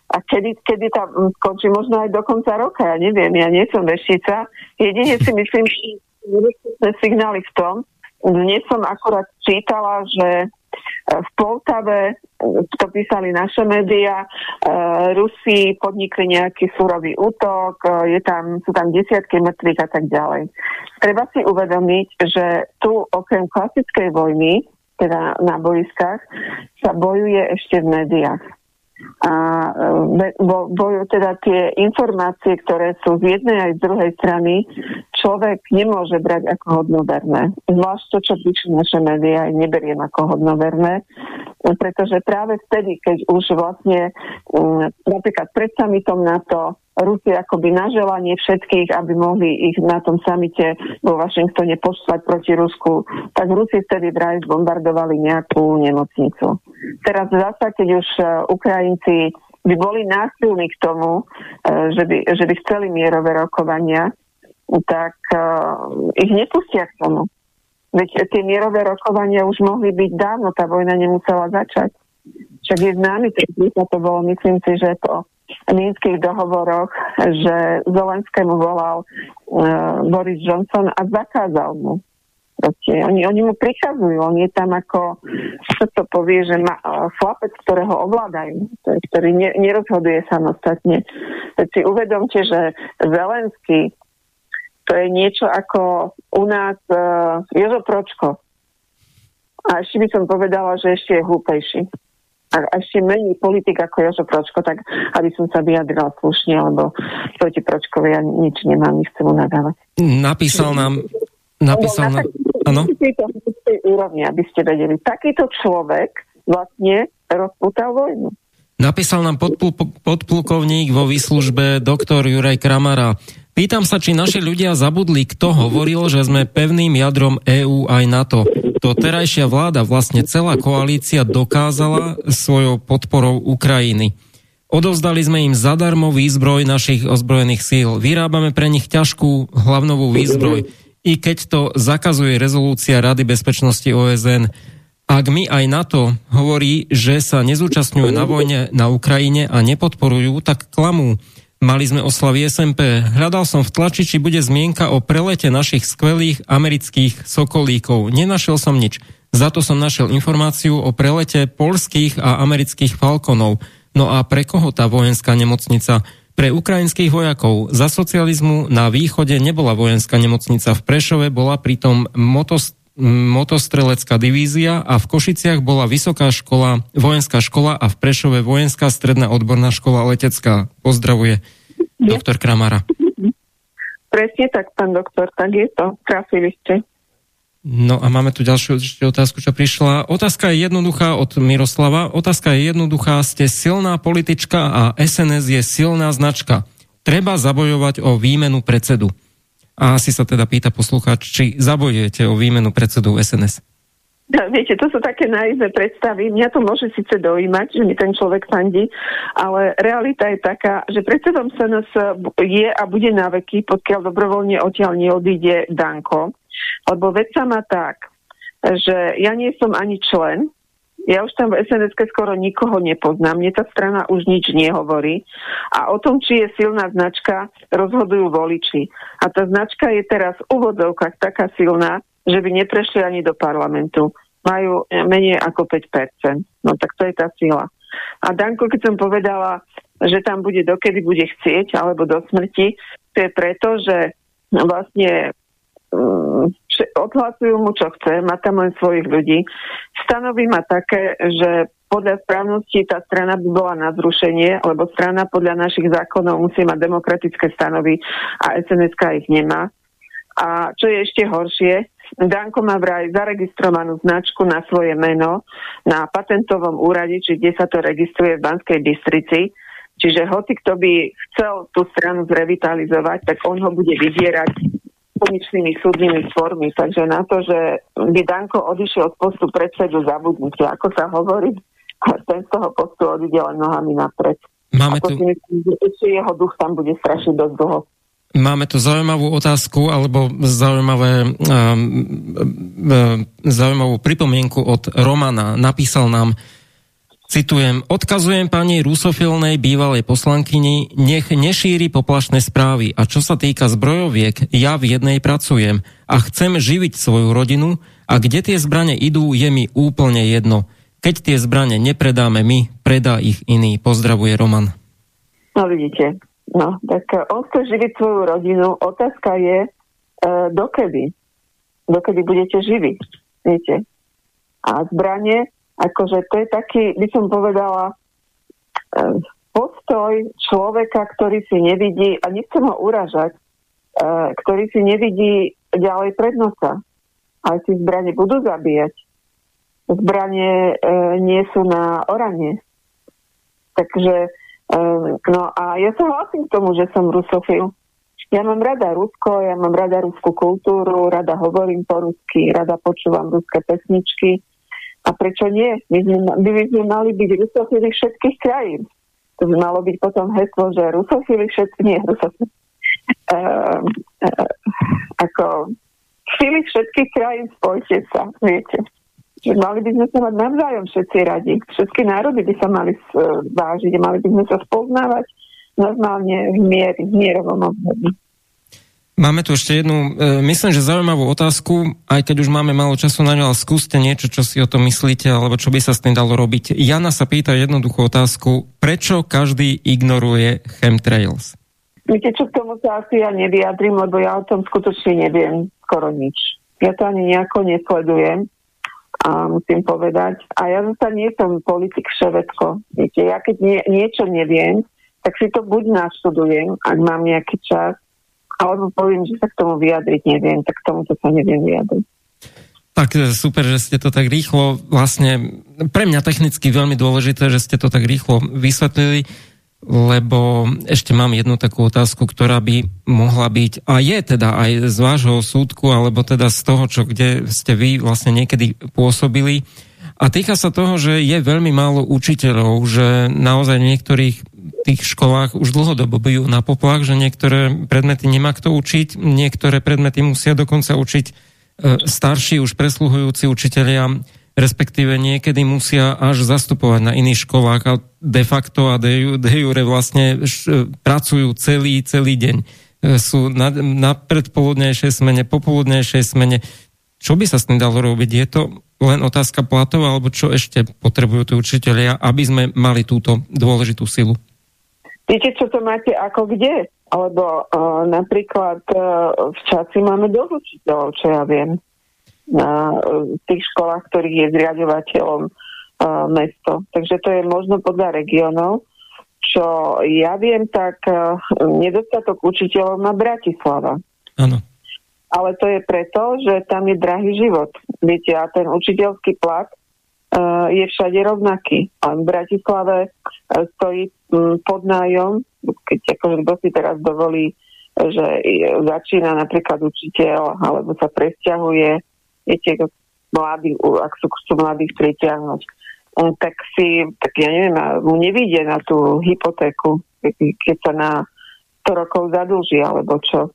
a kedy, kedy tá skončí, možno aj do konca roka, ja neviem, ja nie som vešica. Jedine si myslím, že signály v tom, dnes som akurát čítala, že v Poltave, to písali naše médiá, e, Rusi podnikli nejaký súrový útok, e, je tam, sú tam desiatky mŕtvych a tak ďalej. Treba si uvedomiť, že tu okrem klasickej vojny, teda na boiskách, sa bojuje ešte v médiách a e, boju teda tie informácie, ktoré sú z jednej aj z druhej strany, človek nemôže brať ako hodnoverné. Zvlášť to, čo píšu naše médiá, aj neberiem ako hodnoverné, pretože práve vtedy, keď už vlastne napríklad pred samitom NATO Rusi akoby na želanie všetkých, aby mohli ich na tom samite vo Washingtone poslať proti Rusku, tak Rusi vtedy vraj zbombardovali nejakú nemocnicu. Teraz zasa, keď už e, Ukrajinci by boli násilní k tomu, e, že by, že by chceli mierové rokovania, tak uh, ich nepustia k tomu. Veď tie mierové rokovania už mohli byť dávno, tá vojna nemusela začať. Však je známy to bolo, myslím si, že po mínskych dohovoroch, že Zelenskému volal uh, Boris Johnson a zakázal mu Proste, oni, oni mu prichazujú, on je tam ako, čo to povie, že má uh, chlapec, ktorého ovládajú, ktorý ne, nerozhoduje samostatne. Veď si uvedomte, že Zelenský to je niečo ako u nás uh, Jožo Pročko. A ešte by som povedala, že ešte je hlúpejší. A ešte menej politik ako Jožo Pročko, tak aby som sa vyjadrila slušne, lebo proti Pročkovi ja nič nemám, nechcem mu nadávať. Napísal nám napísal na... Áno? úrovni, aby ste vedeli. Takýto človek vlastne rozputal vojnu. Napísal nám podpl- podplukovník vo výslužbe doktor Juraj Kramara. Pýtam sa, či naši ľudia zabudli, kto hovoril, že sme pevným jadrom EÚ aj NATO. To terajšia vláda, vlastne celá koalícia dokázala svojou podporou Ukrajiny. Odovzdali sme im zadarmo výzbroj našich ozbrojených síl. Vyrábame pre nich ťažkú hlavnovú výzbroj i keď to zakazuje rezolúcia Rady bezpečnosti OSN. Ak mi aj NATO hovorí, že sa nezúčastňujú na vojne na Ukrajine a nepodporujú, tak klamú. Mali sme oslavy SMP. Hľadal som v tlači, či bude zmienka o prelete našich skvelých amerických sokolíkov. Nenašiel som nič. Za to som našiel informáciu o prelete polských a amerických Falconov. No a pre koho tá vojenská nemocnica? Pre ukrajinských vojakov za socializmu na východe nebola vojenská nemocnica v Prešove, bola pritom motos, motostrelecká divízia a v Košiciach bola vysoká škola, vojenská škola a v Prešove vojenská stredná odborná škola letecká. Pozdravuje doktor Kramara. Presne tak, pán doktor, tak je to. Trafili ste. No a máme tu ďalšiu otázku, čo prišla. Otázka je jednoduchá od Miroslava. Otázka je jednoduchá. Ste silná politička a SNS je silná značka. Treba zabojovať o výmenu predsedu. A asi sa teda pýta poslucháč, či zabojujete o výmenu predsedu SNS. Ja, viete, to sú také naivné predstavy. Mňa to môže síce dojímať, že mi ten človek fandí, ale realita je taká, že predsedom SNS je a bude na veky, pokiaľ dobrovoľne odtiaľ neodíde Danko. Lebo vec sa má tak, že ja nie som ani člen, ja už tam v sns skoro nikoho nepoznám, mne tá strana už nič nehovorí a o tom, či je silná značka, rozhodujú voliči. A tá značka je teraz v úvodzovkách taká silná, že by neprešli ani do parlamentu. Majú menej ako 5%. No tak to je tá sila. A Danko, keď som povedala, že tam bude dokedy bude chcieť, alebo do smrti, to je preto, že vlastne um, odhlasujú mu, čo chce, má tam len svojich ľudí. Stanovy má také, že podľa správnosti tá strana by bola na zrušenie, lebo strana podľa našich zákonov musí mať demokratické stanovy a SNSK ich nemá. A čo je ešte horšie, Danko má vraj zaregistrovanú značku na svoje meno na patentovom úrade, či kde sa to registruje v Banskej Bystrici. Čiže hoci kto by chcel tú stranu zrevitalizovať, tak on ho bude vydierať komičnými súdnymi spormi. Takže na to, že by Danko odišiel z postu predsedu, zabudnite, ako sa hovorí, a ten z toho postu odíde len nohami napred. Máme tu... myslím, že ešte jeho duch tam bude strašiť dosť dlho. Máme tu zaujímavú otázku alebo zaujímavé, um, zaujímavú pripomienku od Romana. Napísal nám, Citujem, odkazujem pani rusofilnej bývalej poslankyni, nech nešíri poplašné správy a čo sa týka zbrojoviek, ja v jednej pracujem a chcem živiť svoju rodinu a kde tie zbrane idú, je mi úplne jedno. Keď tie zbrane nepredáme my, predá ich iný. Pozdravuje Roman. No vidíte, no tak eh, on chce živiť svoju rodinu. Otázka je, e, dokedy? Dokedy budete živiť? Viete? A zbranie Akože to je taký, by som povedala, eh, postoj človeka, ktorý si nevidí, a nechcem ho uražať, eh, ktorý si nevidí ďalej pred nosa. Ale si zbranie budú zabíjať. Zbranie e, nie sú na oranie. Takže, no a ja sa hlasím k tomu, že som rusofil. Ja mám rada Rusko, ja mám rada ruskú kultúru, rada hovorím po rusky, rada počúvam ruské pesničky a prečo nie? My, my sme mali byť rusofili všetkých krajín. To by malo byť potom heslo, že rusofili všetkých, nie rusofili. Uh, uh, ako chvíli všetkých krajín spojte sa, viete. Mali by sme sa mať navzájom všetci radi. Všetky národy by sa mali vážiť, mali by sme sa spoznávať normálne v miery, v mierovom období. Máme tu ešte jednu, e, myslím, že zaujímavú otázku, aj keď už máme málo času na ňu, ale skúste niečo, čo si o tom myslíte, alebo čo by sa s tým dalo robiť. Jana sa pýta jednoduchú otázku, prečo každý ignoruje chemtrails? Viete čo, k tomu sa asi ja nevyjadrím, lebo ja o tom skutočne neviem skoro nič. Ja to ani nejako nesledujem a musím povedať. A ja zase nie som politik všetko. Viete, ja keď nie, niečo neviem, tak si to buď naštudujem, ak mám nejaký čas, alebo poviem, že sa k tomu vyjadriť neviem, tak k tomuto sa neviem vyjadriť. Tak e, super, že ste to tak rýchlo, vlastne pre mňa technicky veľmi dôležité, že ste to tak rýchlo vysvetlili, lebo ešte mám jednu takú otázku, ktorá by mohla byť, a je teda aj z vášho súdku, alebo teda z toho, čo kde ste vy vlastne niekedy pôsobili. A týka sa toho, že je veľmi málo učiteľov, že naozaj v niektorých tých školách už dlhodobo bijú na poplach, že niektoré predmety nemá kto učiť, niektoré predmety musia dokonca učiť e, starší, už presluhujúci učitelia, respektíve niekedy musia až zastupovať na iných školách a de facto a de, de jure vlastne š, pracujú celý, celý deň. E, sú na, na predpoludnejšej smene, popoludnejšej smene. čo by sa s tým dalo robiť? Je to len otázka platov, alebo čo ešte potrebujú tí učiteľia, aby sme mali túto dôležitú silu? Viete, čo to máte ako kde? Alebo uh, napríklad uh, v časi máme dosť učiteľov, čo ja viem, na uh, tých školách, ktorých je zriadovateľom uh, mesto. Takže to je možno podľa regionov. Čo ja viem, tak uh, nedostatok učiteľov má Bratislava. Áno. Ale to je preto, že tam je drahý život. Viete, a ten učiteľský plat je všade rovnaký. A v Bratislave uh, stojí um, pod nájom, keď akože kto si teraz dovolí, že začína napríklad učiteľ alebo sa presťahuje, viete, mladý, ak sú, sú mladých pritiahnuť, um, tak si, tak ja neviem, mu nevíde na tú hypotéku, keď sa na 100 rokov zadlží, alebo čo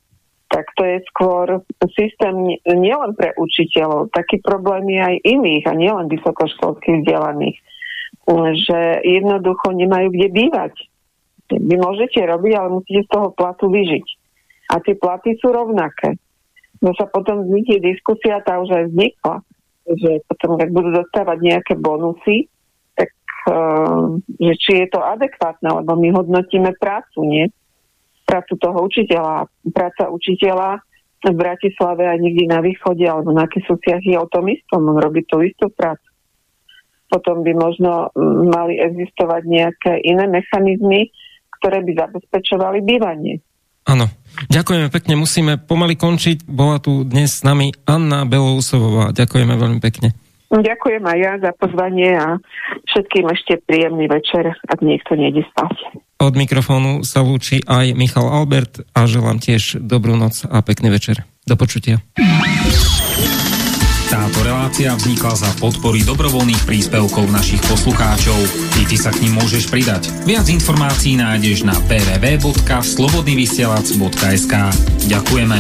tak to je skôr systém nielen pre učiteľov, taký problém je aj iných a nielen vysokoškolských vzdelaných, že jednoducho nemajú kde bývať. Vy môžete robiť, ale musíte z toho platu vyžiť. A tie platy sú rovnaké. No sa potom vznikne diskusia, tá už aj vznikla, že potom, ak budú dostávať nejaké bonusy, tak uh, že či je to adekvátne, lebo my hodnotíme prácu, nie? Prácu toho učiteľa. Práca učiteľa v Bratislave a nikdy na východe alebo na Kisociach je o tom istom. On robí tú istú prácu. Potom by možno mm, mali existovať nejaké iné mechanizmy, ktoré by zabezpečovali bývanie. Áno. Ďakujeme pekne, musíme pomaly končiť. Bola tu dnes s nami Anna Belousovová. Ďakujeme veľmi pekne. Ďakujem aj ja za pozvanie a všetkým ešte príjemný večer, ak niekto nejde spať. Od mikrofónu sa lúči aj Michal Albert a želám tiež dobrú noc a pekný večer. Do počutia. Táto relácia vznikla za podpory dobrovoľných príspevkov našich poslucháčov. I ty sa k ním môžeš pridať. Viac informácií nájdeš na www.slobodnyvysielac.sk Ďakujeme.